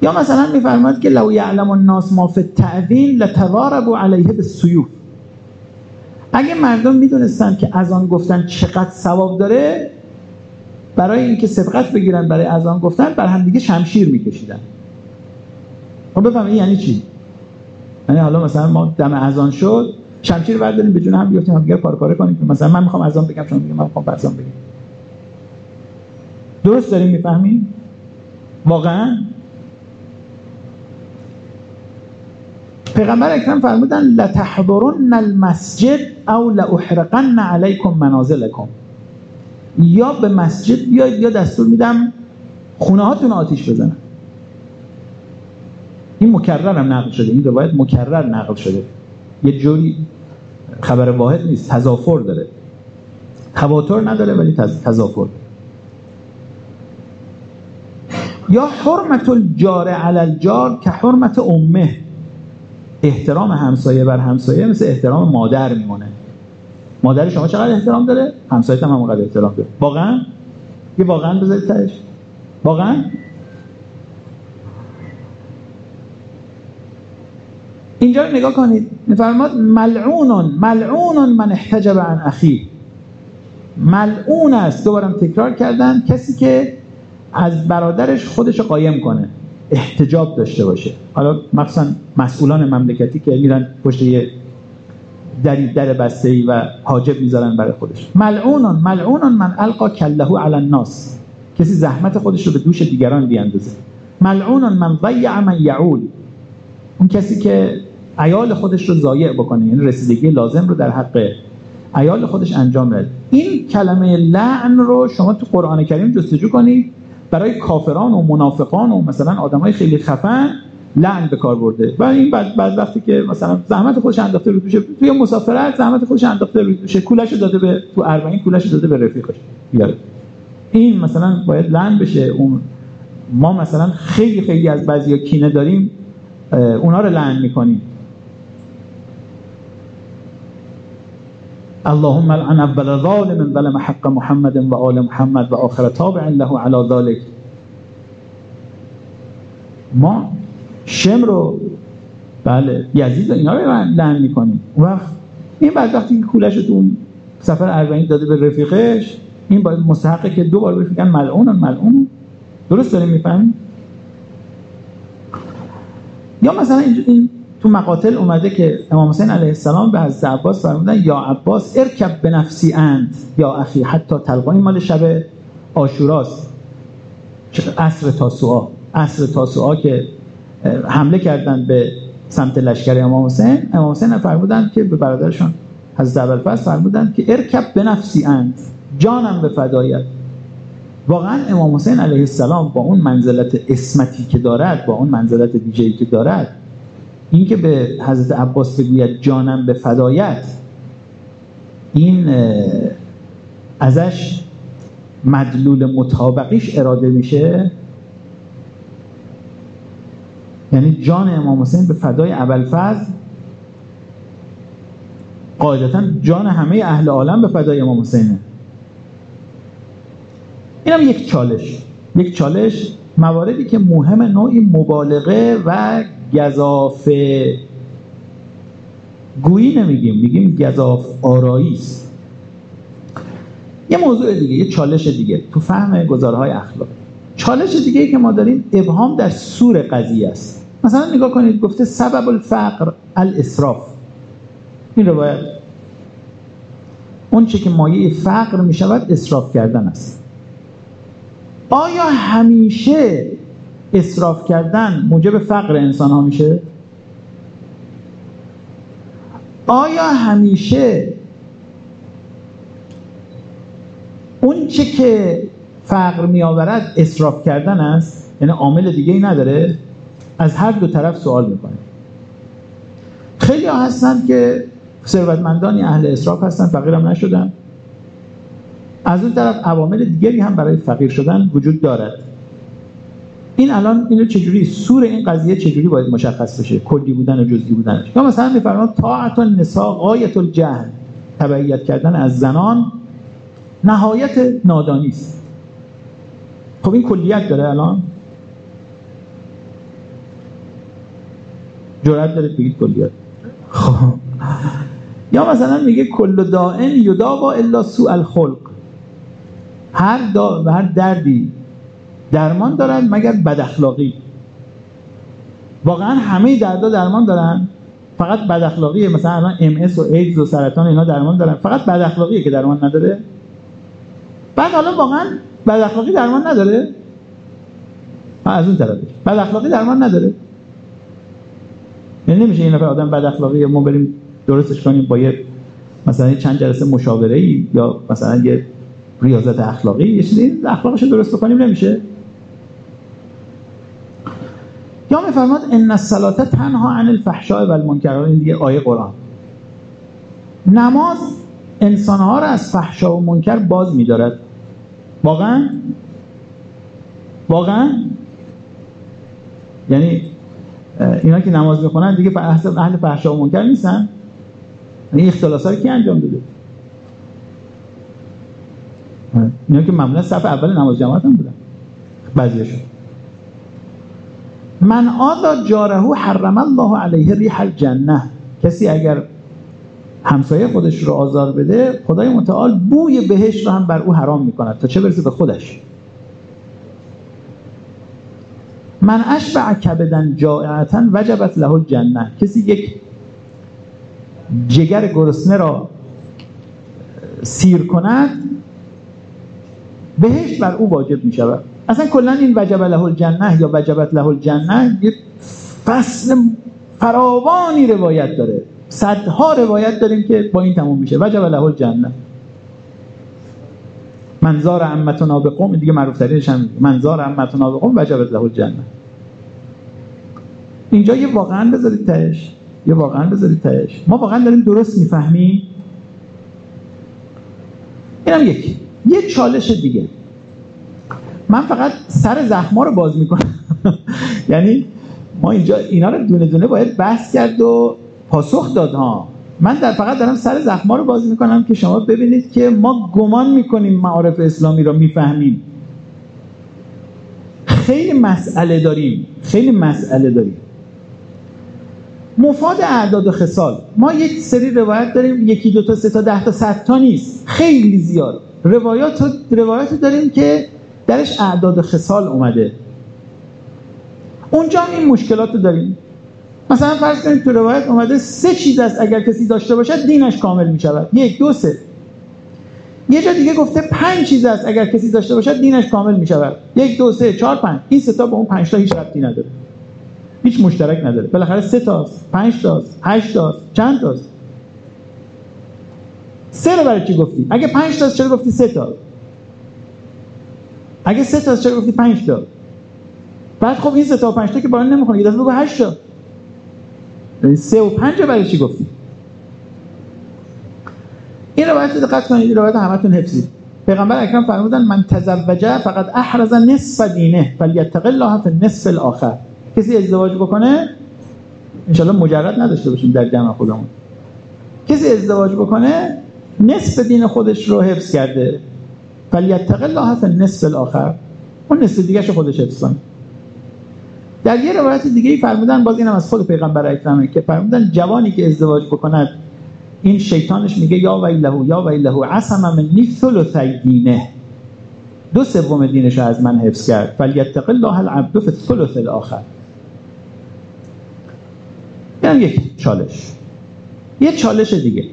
یا مثلا میفرماد که لو یعلم الناس ما فی التعویل لتضاربوا علیه بالسیوف. اگه مردم می‌دونستن که از آن گفتن چقدر ثواب داره برای اینکه سبقت بگیرن برای از آن گفتن بر هم دیگه شمشیر میکشیدن. خب بفهمید یعنی چی؟ یعنی حالا مثلا ما دم اذان شد شمشیر برداریم به جون هم بیافتیم هم دیگه پارکاره کنیم مثلا من می‌خوام اذان بگم شما میگم من می‌خوام اذان بگم. درست داریم می‌فهمیم؟ واقعا؟ پیغمبر اکرم فرمودن لتحضرن المسجد او لاحرقن علیکم منازلکم. یا به مسجد بیاید یا دستور میدم خونه هاتون آتیش بزنن. این مکرر هم نقل شده این روایت مکرر نقل شده. یه جوری خبر واحد نیست تضافر داره. تواتر نداره ولی تضافر. یا حرمت الجار علی الجار که حرمت امه. احترام همسایه بر همسایه مثل احترام مادر میمونه. مادر شما چقدر احترام داره؟ همسایه هم همونقدر احترام داره. واقعا؟ یه واقعا بذارید تاش واقعا؟ اینجا نگاه کنید. میفرماد ملعون ملعون من احتجب عن اخی. ملعون است. دوبارم تکرار کردن. کسی که از برادرش خودش قایم کنه. احتجاب داشته باشه. حالا مخصوصا مسئولان مملکتی که میرن پشت یه دری در بسته ای و حاجب می‌ذارن برای خودش. ملعون ملعون من القا کله علی الناس. کسی زحمت خودش رو به دوش دیگران بیاندازه. ملعون من ضیع من یعول. اون کسی که ایال خودش رو ضایع بکنه یعنی رسیدگی لازم رو در حق ایال خودش انجام بده. این کلمه لعن رو شما تو قرآن کریم جستجو کنید. برای کافران و منافقان و مثلا آدمای خیلی خفن لعن به کار برده. و این بعد بعد وقتی که مثلا زحمت خودش انداخته رو دوشه توی مسافرت زحمت خودش انداخته رو دوشه کولش داده به تو 40 کولش داده به رفیقش. بیاره این مثلا باید لعن بشه. اون ما مثلا خیلی خیلی از بعضیا کینه داریم اونا رو لعن می‌کنیم. اللهم لعن اول ظالم ظلم حق محمد و آل محمد و آخر تابع له على ذلك ما شم رو بله یزید اینا رو لعن می‌کنیم. و این بعد وقتی که کولش رو تو سفر اربعین داده به رفیقش این باید مستحقه که دو بار بهش میگن ملعون ملعون. درست داریم می‌فهمیم؟ یا مثلا این تو مقاتل اومده که امام حسین علیه السلام به حضرت عباس فرمودن یا عباس ارکب به نفسی اند یا اخی حتی تلقا این مال شب آشوراست. عصر تاسوعا. عصر تاسوعا که حمله کردن به سمت لشکر امام حسین. امام حسین فرمودن که به برادرشون حضرت ابوالفضل فرمودن که ارکب به نفسی اند. جانم به فدایت. واقعا امام حسین علیه السلام با اون منزلت اسمتی که دارد با اون منزلت ویژه‌ای که دارد این که به حضرت عباس بگوید جانم به فدایت این ازش مدلول مطابقیش اراده میشه. یعنی جان امام حسین به فدای ابوالفضل قاعدتا جان همه اهل عالم به فدای امام حسینه. این هم یک چالش. یک چالش مواردی که مهم نوعی مبالغه و گذاف گویی نمیگیم میگیم گذاف آرایی است. یه موضوع دیگه یه چالش دیگه تو فهم گزارهای اخلاقی چالش دیگه ای که ما داریم ابهام در سور قضیه است. مثلا نگاه کنید گفته سبب الفقر الاسراف. این روایت. اون چه که مایه فقر می شود اسراف کردن است. آیا همیشه اصراف کردن موجب فقر انسان ها میشه؟ آیا همیشه اون چه که فقر می آورد اصراف کردن است؟ یعنی عامل دیگه ای نداره؟ از هر دو طرف سوال می‌کنه. خیلی ها هستن که ثروتمندانی اهل اصراف هستن فقیر هم نشدن. از اون طرف عوامل دیگری هم برای فقیر شدن وجود دارد. این الان اینو چجوری سور این قضیه چجوری باید مشخص بشه؟ کلی بودن و جزئی بودن. یا مثلا میفرماد طاعت النساء غایت الجهل. تبعیت کردن از زنان نهایت نادانی است. خب این کلیت داره الان؟ جرأت داره بگید کلیت. خب. یا مثلا میگه کل دائن یداوا الا سوء الخلق. هر دا هر دردی درمان دارن مگر بد اخلاقی؟ واقعا همه دردا درمان دارن. فقط بد اخلاقیه. مثلا الان ام اس و ایدز و سرطان اینا درمان دارن. فقط بد اخلاقیه که درمان نداره. بعد حالا واقعا بد اخلاقی درمان نداره. از اون طرف. بد اخلاقی درمان نداره. یعنی نمیشه این نفر آدم بد اخلاقی ما بریم درستش کنیم با یه مثلا چند جلسه مشاوره ای یا مثلا یه ریاضت اخلاقی. یه چیزی اخلاقش درست بکنیم نمیشه. یا میفرماد ان الصلاه تنها عن الفحشاء و المنکر این دیگه آیه قرآن. نماز انسانها را از فحشا و منکر باز میدارد. واقعا؟ واقعا؟ یعنی اینا که نماز می‌خونن دیگه اهل فحشا و منکر نیستن. این اختلاسا رو کی انجام داده؟ اینا که معمولا صف اول نماز جماعت هم بودن. بعضیشون من آدا جاره حرم الله علیه ریح الجنه. کسی اگر همسایه خودش رو آزار بده خدای متعال بوی بهش رو هم بر او حرام می‌کند تا چه برسه به خودش. من اشبع کبدن جائعتا وجبت له الجنه. کسی یک جگر گرسنه را سیر کند بهش بر او واجب می شود اصلا کلا این وجب له الجنه یا وجبت له الجنه یه فصل فراوانی روایت داره. صدها روایت داریم که با این تموم میشه. وجب له الجنه منظار امتنا به قوم دیگه معروف ترینش هم منظار امتنا به قوم وجبت له الجنه اینجا یه واقعا بذارید تهش. یه واقعا بذارید تهش. ما واقعا داریم درست می‌فهمیم. اینم یکی. یه چالش دیگه. من فقط سر زخما رو باز می‌کنم. یعنی ما اینجا اینا رو دونه دونه باید بحث کرد و پاسخ داد ها. من در فقط دارم سر زخما رو باز می‌کنم که شما ببینید که ما گمان می‌کنیم معارف اسلامی رو می‌فهمیم. خیلی مسئله داریم. خیلی مسئله داریم. مفاد اعداد و خصال. ما یک سری روایت داریم یکی دو تا سه تا ده تا صد تا نیست. خیلی زیاد. روایات روایات داریم که درش اعداد خصال اومده. اونجا این مشکلات رو داریم. مثلا فرض کنید تو روایت اومده سه چیز است اگر کسی داشته باشد دینش کامل می شود. یک دو سه. یه جا دیگه گفته پنج چیز است اگر کسی داشته باشد دینش کامل می شود. یک دو سه چهار پنج. این سه تا به اون پنج تا هیچ ربطی نداره. هیچ مشترک نداره. بالاخره سه تاست پنج تاست هشت تاست چند تاست؟ سه رو برای چی گفتی؟ اگه پنج تاست چرا گفتی سه تا؟ اگه سه تاست چرا گفتی پنج تا؟ بعد خب این سه تا و پنج تا که با نمی‌خونه یه دفعه بگو هشت تا. یعنی سه و پنج برای چی گفتی؟ این روایت دقت کنید روایت همتون حفظید پیغمبر اکرم فرمودن من تزوجه فقط احرز نصف دینه فلیتق الله فی النصف الاخر. کسی ازدواج بکنه؟ انشالله مجرد نداشته باشیم در جمع خودمون. کسی ازدواج بکنه؟ نصف دین خودش رو حفظ کرده. فلیتق الله فی النصف الاخر. اون نصف دیگه خودش حفظ کنه در یه روایت دیگه ای فرمودن باز اینم از خود پیغمبر اکرمه که فرمودن جوانی که ازدواج بکند این شیطانش میگه یا ویله یا ویله عصم منی ثلثی دینه دو سوم دینش از من حفظ کرد. فلیتق الله العبد فی الثلث الاخر. یعنی یک چالش. یه چالش دیگه.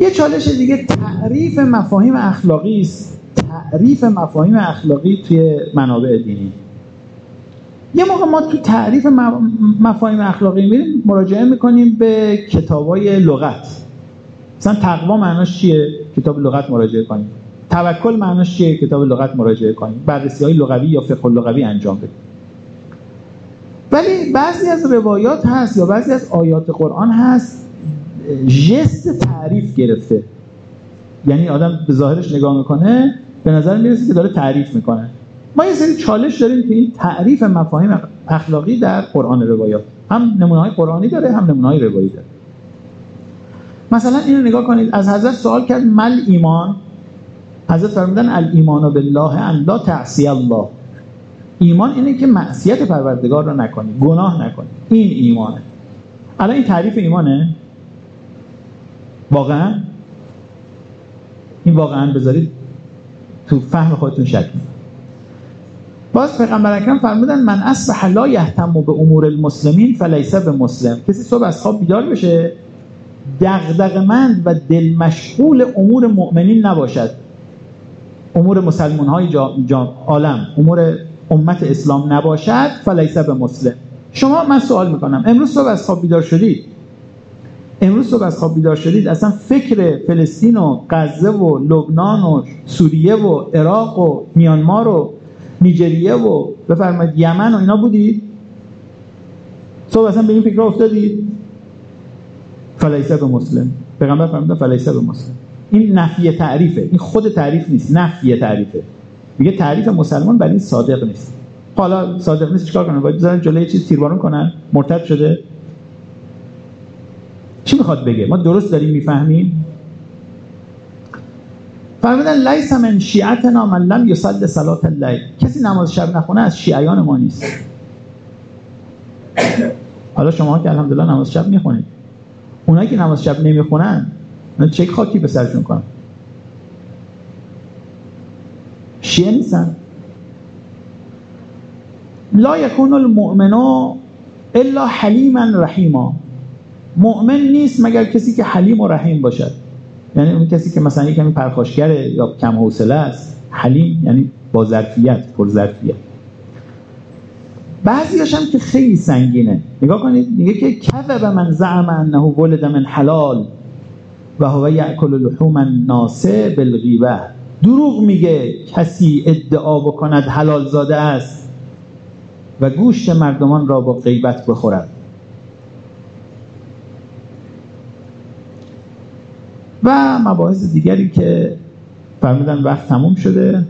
یه چالش دیگه تعریف مفاهیم اخلاقی است. تعریف مفاهیم اخلاقی توی منابع دینی. یه موقع ما تو تعریف مفاهیم اخلاقی میریم مراجعه می‌کنیم به کتابای لغت. مثلا تقوا معناش چیه؟ کتاب لغت مراجعه کنیم. توکل معناش چیه؟ کتاب لغت مراجعه کنیم. بررسی های لغوی یا فقه لغوی انجام بدیم. ولی بعضی از روایات هست یا بعضی از آیات قرآن هست جست تعریف گرفته. یعنی آدم به ظاهرش نگاه می‌کنه به نظر می‌رسه که داره تعریف می‌کنه. ما یه سری چالش داریم که این تعریف مفاهیم اخلاقی در قرآن روایات. هم نمونه های قرآنی داره هم نمونه های روایی داره. مثلا اینو نگاه کنید. از حضرت سوال کرد مل ایمان؟ حضرت فرمودن الایمان بالله ان لا تعصی الله. ایمان اینه که معصیت پروردگار رو نکنی گناه نکنی. این ایمانه. الان این تعریف ایمانه؟ واقعا؟ این واقعا بذارید تو فهم خودتون شک باز پیغمبر اکرم فرمودن من اصبح لا یهتم به امور المسلمین فلیس به مسلم. کسی صبح از خواب بیدار بشه دغدغه‌مند و دل مشغول امور مؤمنین نباشد. امور مسلمان های جا, جا عالم امور امت اسلام نباشد فلیس به مسلم. شما من سوال می‌کنم امروز صبح از خواب بیدار شدید؟ امروز صبح از خواب بیدار شدید اصلا فکر فلسطین و غزه و لبنان و سوریه و عراق و میانمار و نیجریه و بفرمایید یمن و اینا بودید؟ صبح اصلا به این فکر افتادید؟ فلیسه به مسلم. پیغمبر فرمودن فلیسه به مسلم. این نفی تعریفه. این خود تعریف نیست. نفی تعریفه. میگه تعریف مسلمان برای این صادق نیست. حالا صادق نیست چیکار کنن؟ باید بزنن جلوی چیز تیربارون کنن؟ مرتد شده؟ چی می‌خواد بگه؟ ما درست داریم می‌فهمیم؟ فرمودن لیس من شیعتنا من لم یصل صلات اللیل کسی نماز شب نخونه از شیعیان ما نیست. حالا شما که الحمدلله نماز شب می‌خونید. اونایی که نماز شب نمی‌خونن چه خاکی به سرشون کنن شیعه نیستن. لا یکون المؤمن الا حلیما رحیما. مؤمن نیست مگر کسی که حلیم و رحیم باشد. یعنی اون کسی که مثلا یکمی پرخاشگره یا کم حوصله است. حلیم یعنی با ظرفیت پر ظرفیت. بعضیاش هم که خیلی سنگینه. نگاه کنید میگه که کذب من زعم انه ولد من حلال و هو یاکل لحوم الناس بالغیبه. دروغ میگه کسی ادعا بکند حلال زاده است و گوشت مردمان را با غیبت بخورد. و مباحث دیگری که فرمودن وقت تموم شده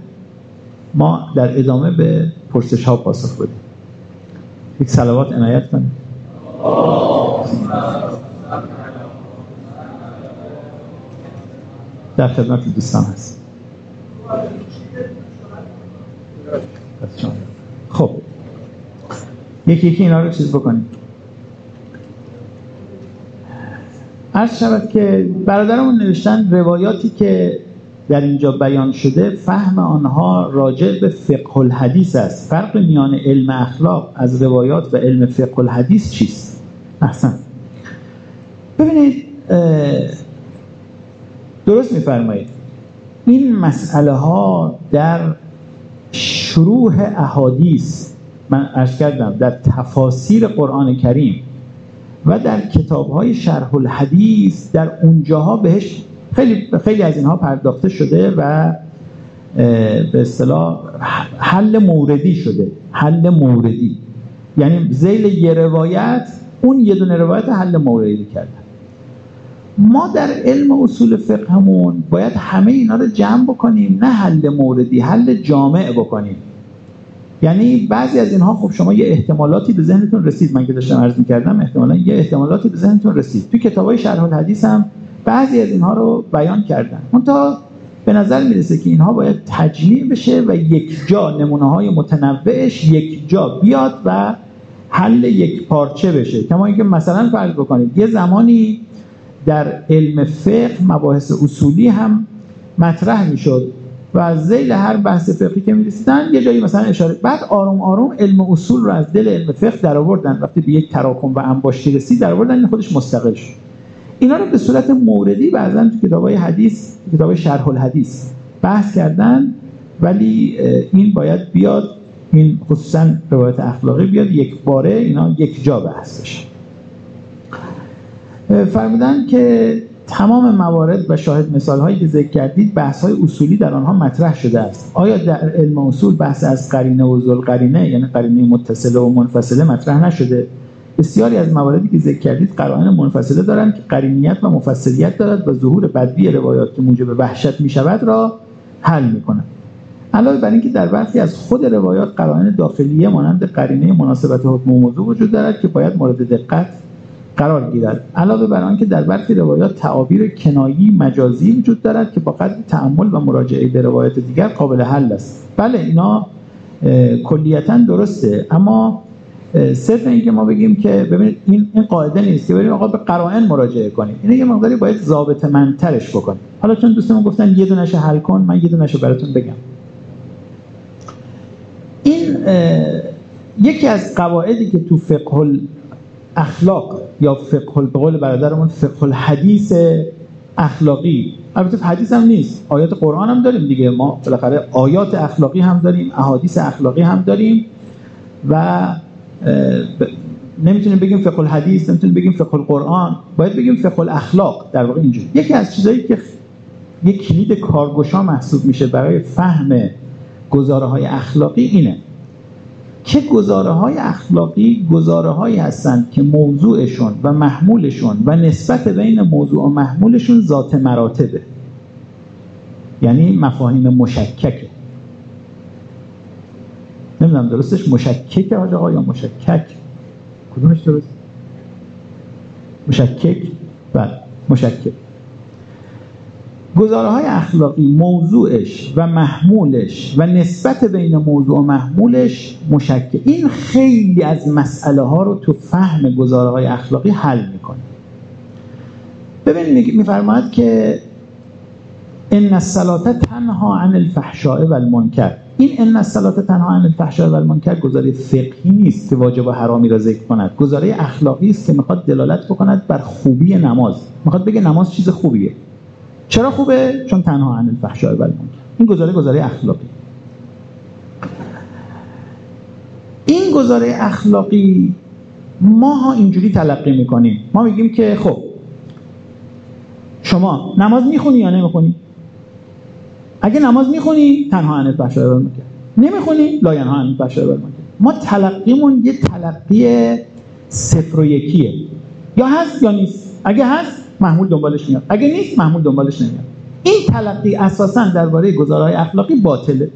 ما در ادامه به پرسش ها پاسخ بدیم. یک سلوات عنایت کنیم. در خدمت دوستان هست خب. یکی یکی اینا رو چیز بکنیم. عرض شود که برادرمون نوشتن روایاتی که در اینجا بیان شده فهم آنها راجع به فقه الحدیث است. فرق میان علم اخلاق از روایات و علم فقه الحدیث چیست؟ احسن. ببینید درست میفرمایید. این مسئله ها در شروع احادیث من ارز کردم در تفاسیر قرآن کریم و در کتاب های شرح الحدیث در اونجاها بهش خیلی خیلی از اینها پرداخته شده و به اصطلاح حل موردی شده. حل موردی. یعنی زیل یه روایت اون یه دونه روایت حل موردی کردن ما در علم اصول فقهمون باید همه اینا رو جمع بکنیم نه حل موردی حل جامع بکنیم. یعنی بعضی از اینها خب شما یه احتمالاتی به ذهنتون رسید. من که داشتم عرض می‌کردم احتمالا یه احتمالاتی به ذهنتون رسید. تو کتابای شرح الحدیث هم بعضی از اینها رو بیان کردن. اون به نظر می‌رسه که اینها باید تجمیع بشه و یک جا نمونه های متنوعش یک جا بیاد و حل یک پارچه بشه. کما اینکه مثلا فرض بکنید یه زمانی در علم فقه مباحث اصولی هم مطرح می‌شد. و از زیل هر بحث فقهی که می‌رسیدن یه جایی مثلا اشاره بعد آروم آروم علم اصول رو از دل علم فقه در آوردن وقتی به یک تراکم و انباشتی رسید در آوردن این خودش مستقل شد. اینا رو به صورت موردی بعضا تو کتابای حدیث کتاب شرح الحدیث بحث کردن ولی این باید بیاد این خصوصا روایت اخلاقی بیاد یک باره اینا یک جا بحث بشه فرمودن که تمام موارد و شاهد مثال هایی که ذکر کردید بحث های اصولی در آنها مطرح شده است. آیا در علم اصول بحث از قرینه و زل قرینه یعنی قرینه متصله و منفصله مطرح نشده؟ بسیاری از مواردی که ذکر کردید قرائن منفصله دارند که قرینیت و مفصلیت دارد و ظهور بدوی روایات که موجب وحشت می شود را حل می کند علاوه بر اینکه در برخی از خود روایات قرائن داخلیه مانند قرینه مناسبت حکم و موضوع وجود دارد که باید مورد دقت قرار گیرد. علاوه بر آنکه در برخی روایات تعابیر کنایی مجازی وجود دارد که با قدر تعمل و مراجعه به روایات دیگر قابل حل است. بله اینا کلیتا درسته. اما صرف اینکه ما بگیم که ببینید این این قاعده نیست. که بریم آقا به قرائن مراجعه کنیم اینه یه مقداری باید ضابط منترش بکنیم حالا چون دوستمون گفتن یه دونش حل کن من یه دونش براتون بگم. این یکی از قواعدی که تو فقه اخلاق یا فقه به قول برادرمون فقه الحدیث اخلاقی. البته حدیث هم نیست. آیات قرآن هم داریم دیگه. ما بالاخره آیات اخلاقی هم داریم احادیث اخلاقی هم داریم و نمی‌تونیم بگیم فقه الحدیث نمی‌تونیم بگیم فقه القرآن. باید بگیم فقه الاخلاق در واقع اینجوری. یکی از چیزایی که یک کلید کارگشا محسوب میشه برای فهم گزاره های اخلاقی اینه. که گزاره های اخلاقی گزاره هایی هستند که موضوعشون و محمولشون و نسبت بین موضوع و محمولشون ذات مراتبه؟ یعنی مفاهیم مشککه. نمی‌دونم درستش مشکک آقا یا مشکک؟ کدومش درست؟ مشکک؟ بله مشکک. گزاره های اخلاقی موضوعش و محمولش و نسبت بین موضوع و محمولش مشکل. این خیلی از مسئله ها رو تو فهم گزاره های اخلاقی حل می‌کنه. ببین میفرماید که ان الصلاه تنها عن الفحشاء و المنکر این ان الصلاه تنها عن الفحشاء و المنکر گزاره فقهی نیست که واجب و حرامی را ذکر کند. گزاره اخلاقی است که می‌خواد دلالت بکند بر خوبی نماز. می‌خواد بگه نماز چیز خوبیه. چرا خوبه؟ چون تنها عن الفحشاء و این گزاره گزاره اخلاقی. این گزاره اخلاقی ما ها اینجوری تلقی می‌کنیم. ما میگیم که خب شما نماز می‌خونی یا نمی‌خونی؟ اگه نماز می‌خونی تنها عن الفحشاء و المنکر نمی‌خونی لا ینها عن الفحشاء و ما تلقیمون یه تلقی صفر و یکیه. یا هست یا نیست؟ اگه هست محمول دنبالش میاد. اگه نیست محمول دنبالش نمیاد. این تلقی اساسا درباره گزارهای اخلاقی باطله.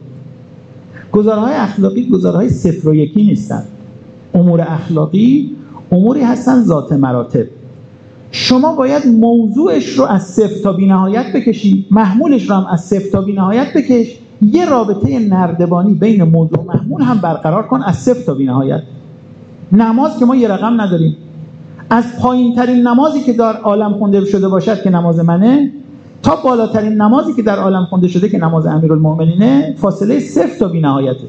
گزارهای اخلاقی گزارهای صفر و یکی نیستن. امور اخلاقی اموری هستن ذات مراتب. شما باید موضوعش رو از صفر تا بینهایت بکشی محمولش رو هم از صفر تا بینهایت بکش. یه رابطه نردبانی بین موضوع و محمول هم برقرار کن از صفر تا بینهایت. نماز که ما یه رقم نداریم. از پایین ترین نمازی که در عالم خونده شده باشد که نماز منه تا بالاترین نمازی که در عالم خونده شده که نماز امیرالمومنینه فاصله صفر تا بینهایته.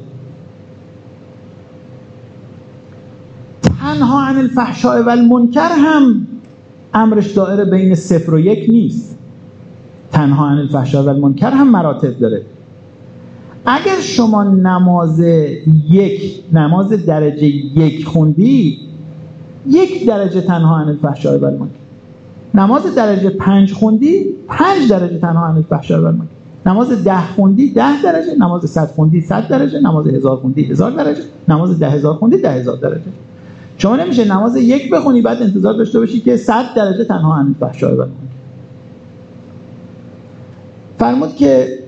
تنها عن الفحشاء و المنکر هم امرش دائره بین صفر و یک نیست. تنها عن الفحشاء و المنکر هم مراتب داره. اگر شما نماز یک نماز درجه یک خوندی یک درجه تنها عن الفحشاء و المنکر نماز درجه پنج خوندی پنج درجه تنها عن الفحشاء و المنکر نماز ده خوندی ده درجه. نماز صد خوندی صد درجه. نماز هزار خوندی هزار درجه. نماز ده هزار خوندی ده هزار درجه. شما نمیشه نماز یک بخونی بعد انتظار داشته باشی که صد درجه تنها عن الفحشاء و المنکر فرمود که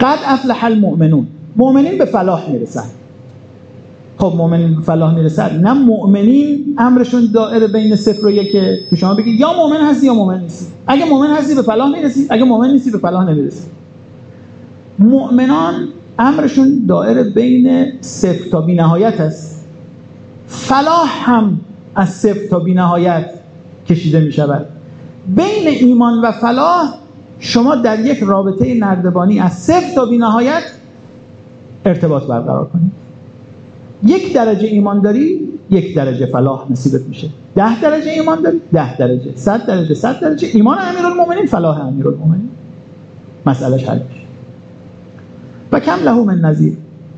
قد افلح المؤمنون. مؤمنین به فلاح می‌رسن خب مؤمنین فلاح می‌رسد. نه مؤمنین امرشون دائره بین صفر و یکه که شما بگید یا مؤمن هستی یا مؤمن نیستی. اگه مؤمن هستی به فلاح می‌رسی اگه مؤمن نیستی به فلاح نمی‌رسی مؤمنان امرشون دائره بین صفر تا بینهایت است. فلاح هم از صفر تا بینهایت کشیده می شود بین ایمان و فلاح شما در یک رابطه نردبانی از صفر تا بینهایت ارتباط برقرار کنید. یک درجه ایمان داری یک درجه فلاح نصیبت میشه. ده درجه ایمان داری ده درجه. صد درجه صد درجه. ایمان امیرالمومنین فلاح امیرالمومنین. مسئلهش حل میشه. و کم له من نظیر.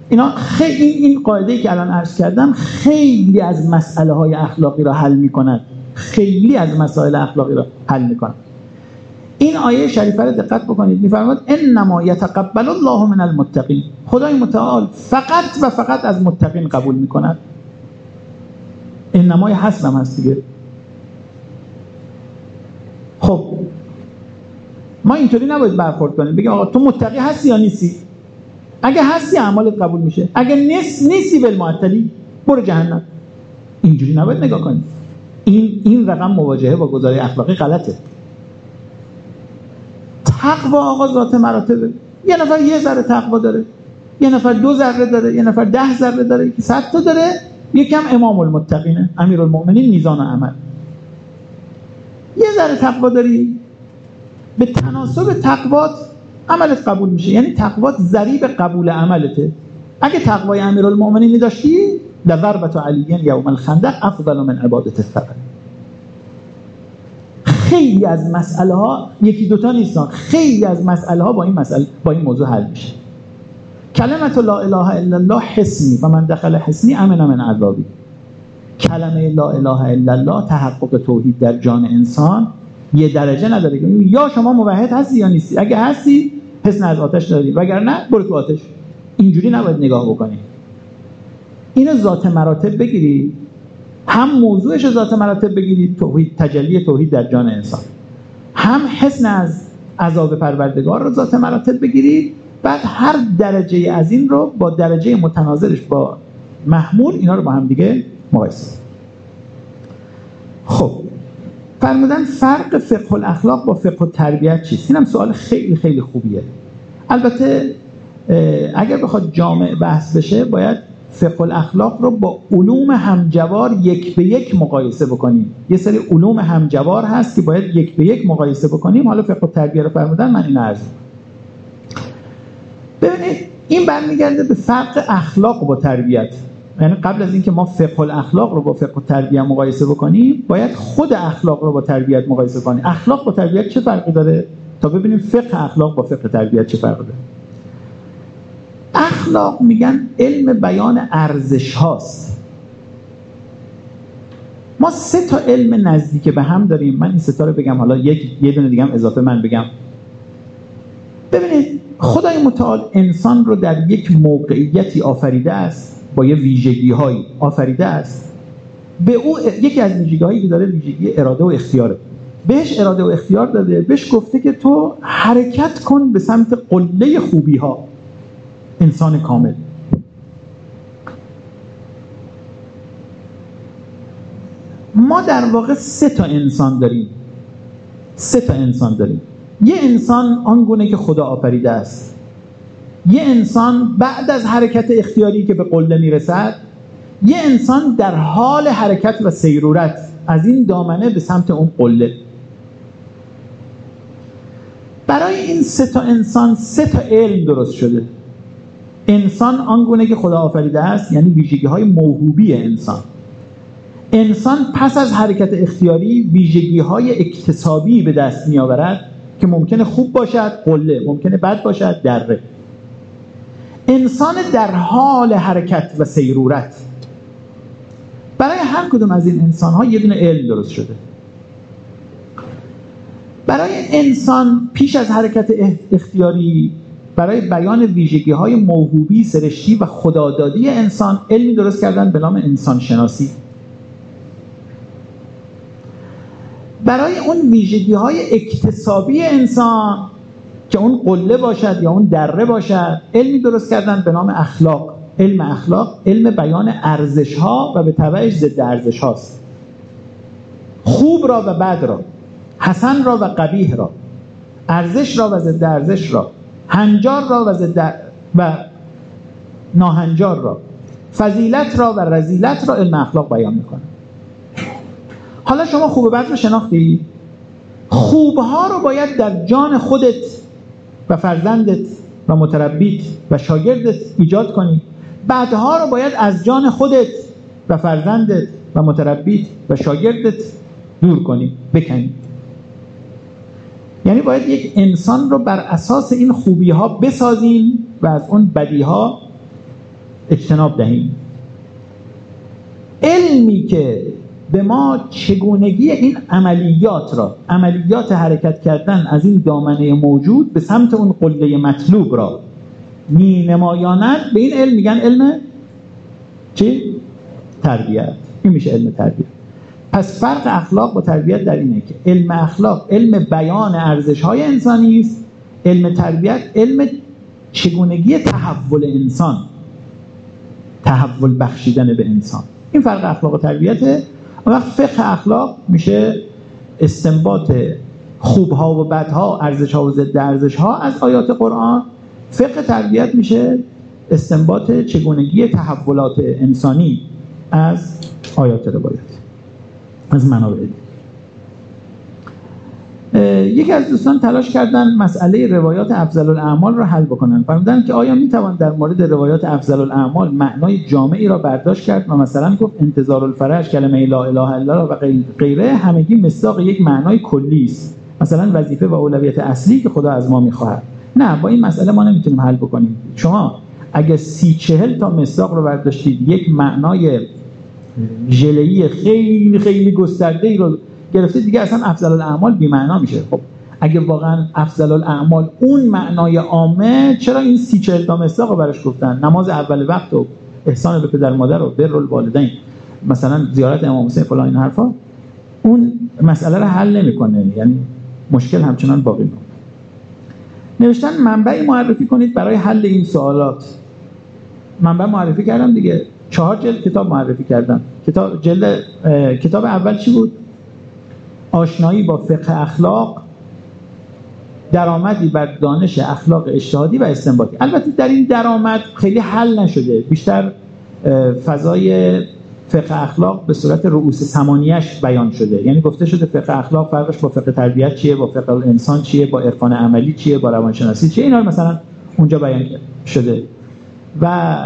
اینا خیلی این قاعده که الان عرض کردم خیلی از مسئله های اخلاقی را حل می‌کنند خیلی از مسائل اخلاقی را حل می‌کنند این آیه شریفه رو دقت بکنید. میفرماد انما یتقبل الله من المتقین. خدای متعال فقط و فقط از متقین قبول می‌کند. انما حسنم هست دیگه. خب ما اینطوری نباید برخورد کنیم. بگیم آقا تو متقی هستی یا نیستی؟ اگه هستی اعمالت قبول میشه. اگه نیست نیستی بالمعطلی. برو جهنم. اینجوری نباید نگاه کنیم. این این رقم مواجهه با گزاره اخلاقی غلطه. تقوا آقا ذات مراتبه. یه نفر یه ذره تقوا داره یه نفر دو ذره داره یه نفر ده ذره داره که صد تا داره یکم امام المتقینه امیر المؤمنین میزان عمل. یه ذره تقوا داری به تناسب تقوات عملت قبول میشه. یعنی تقوات ذریب قبول عملته. اگه تقوای امیر المؤمنین داشتی لضربت علیین یوم الخندق افضل من عبادت الثقل خیلی از مسئله ها یکی دوتا نیستن. خیلی از مسئله ها با این مسئله با این موضوع حل میشه. کلمت لا اله الا الله حسنی. و من دخل حسنی امن من عذابی. کلمه لا اله الا الله تحقق توحید در جان انسان یه درجه نداره. یا شما موحد هستی یا نیستی. اگه هستی حسن از آتش داری. وگرنه برو تو آتش. اینجوری نباید نگاه بکنی. اینو ذات مراتب بگیری. هم موضوعش ذات مراتب بگیرید توحید تجلی توحید در جان انسان. هم حسن از عذاب پروردگار رو ذات مراتب بگیرید بعد هر درجه از این رو با درجه متناظرش با محمول اینا رو با هم دیگه مقایسه خب فرمودن فرق فقه الاخلاق با فقه التربیت چیست؟ اینم سوال خیلی خیلی خوبیه. البته اگر بخواد جامع بحث بشه باید فقه الاخلاق رو با علوم همجوار یک به یک مقایسه بکنیم. یه سری علوم همجوار هست که باید یک به یک مقایسه بکنیم. حالا فقه التربیه رو فرمودن من این عرض ببینید این برمیگرده به فرق اخلاق با تربیت. یعنی قبل از اینکه ما فقه الاخلاق رو با فقه تربیت مقایسه بکنیم باید خود اخلاق رو با تربیت مقایسه کنیم. اخلاق با تربیت چه فرقی داره؟ تا ببینیم فقه اخلاق با فقه تربیت چه فرقی داره. اخلاق میگن علم بیان ارزش هاست. ما سه تا علم نزدیک به هم داریم. من این سه تا رو بگم. حالا یک یه دونه دیگه هم اضافه من بگم. ببینید خدای متعال انسان رو در یک موقعیتی آفریده است با یه ویژگی هایی آفریده است. به او یکی از ویژگی هایی که داره ویژگی اراده و اختیاره. بهش اراده و اختیار داده بهش گفته که تو حرکت کن به سمت قله خوبی ها انسان کامل. ما در واقع سه تا انسان داریم. سه تا انسان داریم. یه انسان آنگونه که خدا آفریده است. یه انسان بعد از حرکت اختیاری که به قله می‌رسد یه انسان در حال حرکت و سیرورت. از این دامنه به سمت اون قله. برای این سه تا انسان سه تا علم درست شده. انسان آنگونه که خدا آفریده است یعنی ویژگی های موهوبی انسان. انسان پس از حرکت اختیاری ویژگی های اکتسابی به دست می آورد که ممکنه خوب باشد قله ممکنه بد باشد دره. انسان در حال حرکت و سیرورت. برای هر کدوم از این انسان ها یه دونه علم درست شده. برای انسان پیش از حرکت اختیاری برای بیان ویژگی های موهوبی سرشتی و خدادادی انسان علمی درست کردن به نام انسان شناسی برای اون ویژگی های اکتسابی انسان که اون قله باشد یا اون دره باشد علمی درست کردن به نام اخلاق. علم اخلاق علم بیان ارزش ها و به تبعش ضد ارزش هاست خوب را و بد را حسن را و قبیح را ارزش را و ضد ارزش را هنجار را و ضد و ناهنجار را فضیلت را و رزیلت را علم اخلاق بیان می‌کنه حالا شما خوب بد رو شناختی؟ خوبها رو باید در جان خودت و فرزندت و متربیت و شاگردت ایجاد کنی. بعدها رو باید از جان خودت و فرزندت و متربیت و شاگردت دور کنی بکنی. یعنی باید یک انسان رو بر اساس این خوبی ها بسازیم و از اون بدی ها اجتناب دهیم. علمی که به ما چگونگی این عملیات را عملیات حرکت کردن از این دامنه موجود به سمت اون قله مطلوب را می نمایاند به این علم میگن علم چی؟ تربیت. این میشه علم تربیت. پس فرق اخلاق با تربیت در اینه که علم اخلاق علم بیان ارزش های انسانی است. علم تربیت علم چگونگی تحول انسان تحول بخشیدن به انسان. این فرق اخلاق و تربیته وقت فقه اخلاق میشه استنباط خوبها و بدها ارزش ها و ضد ارزش ها از آیات قرآن. فقه تربیت میشه استنباط چگونگی تحولات انسانی از آیات روایت. از منابع. یکی از دوستان تلاش کردن مسئله روایات افضل الاعمال را حل بکنن. فرمودن که آیا می‌توان در مورد روایات افضل الاعمال معنای جامعی را برداشت کرد و مثلا گفت انتظار الفرج کلمه لا اله الا الله و غیره همگی مصداق یک معنای کلی است. مثلا وظیفه و اولویت اصلی که خدا از ما می‌خواهد. نه با این مسئله ما نمی‌تونیم حل بکنیم. شما اگه سی چهل تا مصداق رو برداشتید یک معنای ژله‌ای خیلی خیلی گسترده ای رو گرفته. دیگه اصلا افضل الاعمال بی معنا میشه. خب اگه واقعا افضل الاعمال اون معنای عامه چرا این سی چهل تا مصداق برش گفتن؟ نماز اول وقت و احسان به پدر مادر و بر الوالدین. مثلا زیارت امام حسین فلان این حرفا. اون مسئله رو حل نمی‌کنه. یعنی مشکل همچنان باقی میمونه نوشتن منبعی معرفی کنید برای حل این سوالات. منبع معرفی کردم دیگه. چهار جلد کتاب معرفی کردم کتاب جلد کتاب اول چی بود؟ آشنایی با فقه اخلاق درآمدی بر دانش اخلاق اجتهادی و استنباطی. البته در این درآمد خیلی حل نشده. بیشتر فضای فقه اخلاق به صورت رؤوس ثمانیش بیان شده. یعنی گفته شده فقه اخلاق فرقش با فقه تربیت چیه با فقه انسان چیه با عرفان عملی چیه با روانشناسی چیه؟ اینا مثلا اونجا بیان شده. و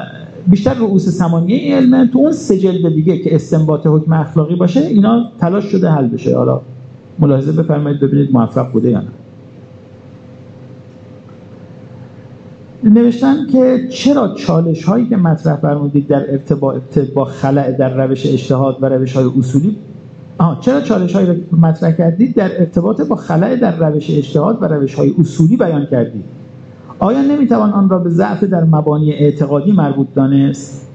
بیشتر رؤوس ثمانیه این علم تو اون سه جلد دیگه که استنباط حکم اخلاقی باشه اینا تلاش شده حل بشه. حالا ملاحظه بفرمایید ببینید موفق بوده یا نه. نوشتن که چرا چالش هایی که مطرح فرمودید در ارتباط با خلع در روش اجتهاد و روش های اصولی آه چرا چالش هایی مطرح کردید در ارتباط با خلع در روش اجتهاد و روش های اصولی بیان کردید؟ آیا نمی‌توان آن را به ضعف در مبانی اعتقادی مربوط دانست؟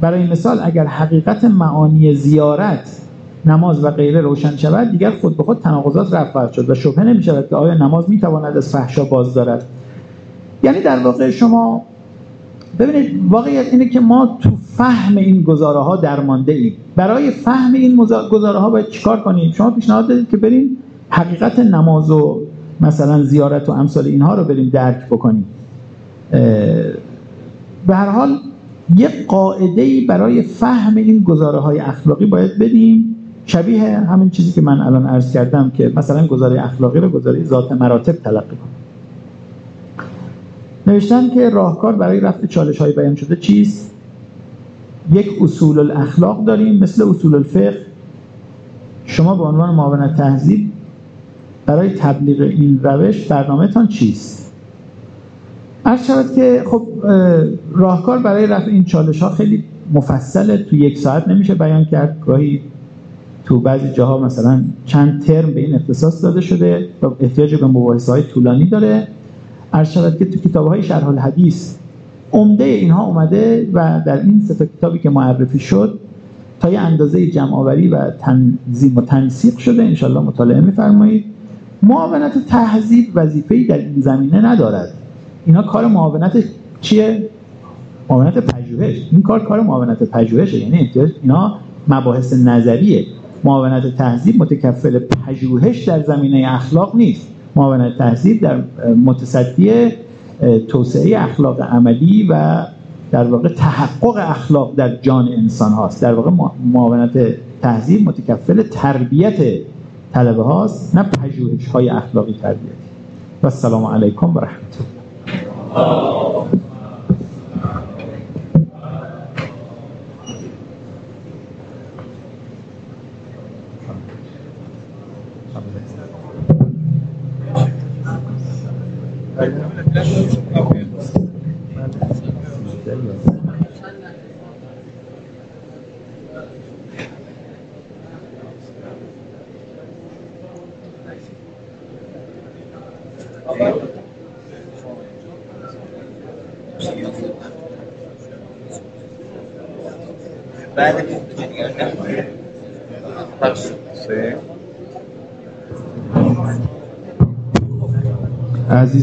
برای مثال اگر حقیقت معانی زیارت نماز و غیره روشن شود دیگر خود به خود تناقضات رفع خواهد شد و شبهه نمی شود که آیا نماز می تواند از فحشا باز دارد. یعنی در واقع شما ببینید واقعیت اینه که ما تو فهم این گزاره ها درمانده ایم برای فهم این گزاره ها باید چیکار کنیم؟ شما پیشنهاد دادید که بریم حقیقت نماز و مثلا زیارت و امثال اینها رو بریم درک بکنیم. به هر حال یک قاعده برای فهم این گزاره های اخلاقی باید بدیم. شبیه همین چیزی که من الان عرض کردم که مثلا گزاره اخلاقی رو گزاره ذات مراتب تلقی کنیم. نوشتن که راهکار برای رفع چالش های بیان شده چیست؟ یک اصول الاخلاق داریم مثل اصول الفقه. شما به عنوان معاونت تهذیب برای تبلیغ این روش برنامهتان چیست؟ عرض شود که خب راهکار برای رفع این چالش ها خیلی مفصله. تو یک ساعت نمیشه بیان کرد. گاهی تو بعضی جاها مثلا چند ترم به این اختصاص داده شده و احتیاج به مباحثه های طولانی داره. عرض شود که تو کتاب های شرح الحدیث عمده اینها اومده و در این سه کتابی که معرفی شد تا یه اندازه جمع آوری و تنظیم و تنسیق شده. انشالله مطالعه میفرمایید. معاونت تهذیب وظیفه‌ای در این زمینه ندارد. اینا کار معاونت چیه؟ معاونت پژوهش. این کار کار معاونت پژوهشه یعنی اینا مباحث نظریه. معاونت تهذیب متکفل پژوهش در زمینه اخلاق نیست. معاونت تهذیب در متصدی توسعه اخلاق عملی و در واقع تحقق اخلاق در جان انسان هاست. در واقع معاونت تهذیب متکفل تربیت طلبه هاست نه پژوهش های اخلاقی تربیتی. و السلام علیکم و رحمت الله.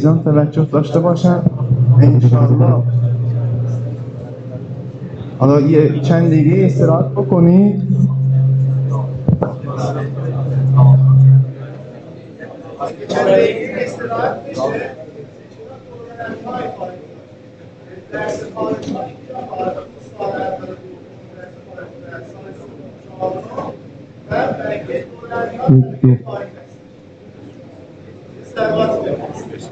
عزیزان توجه داشته باشن. انشاءالله. حالا یه چند دقیقه استراحت بکنید. یک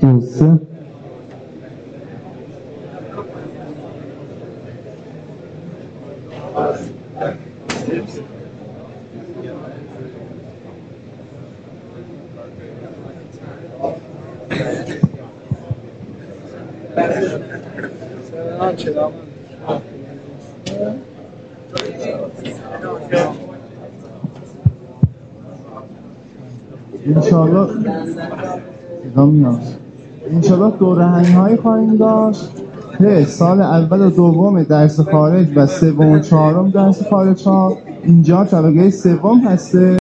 دو سه انشاءالله میاد داشت. که سال اول و دوم درس خارج و سوم و چهارم درس خارج ها. اینجا طبقه سوم هسته.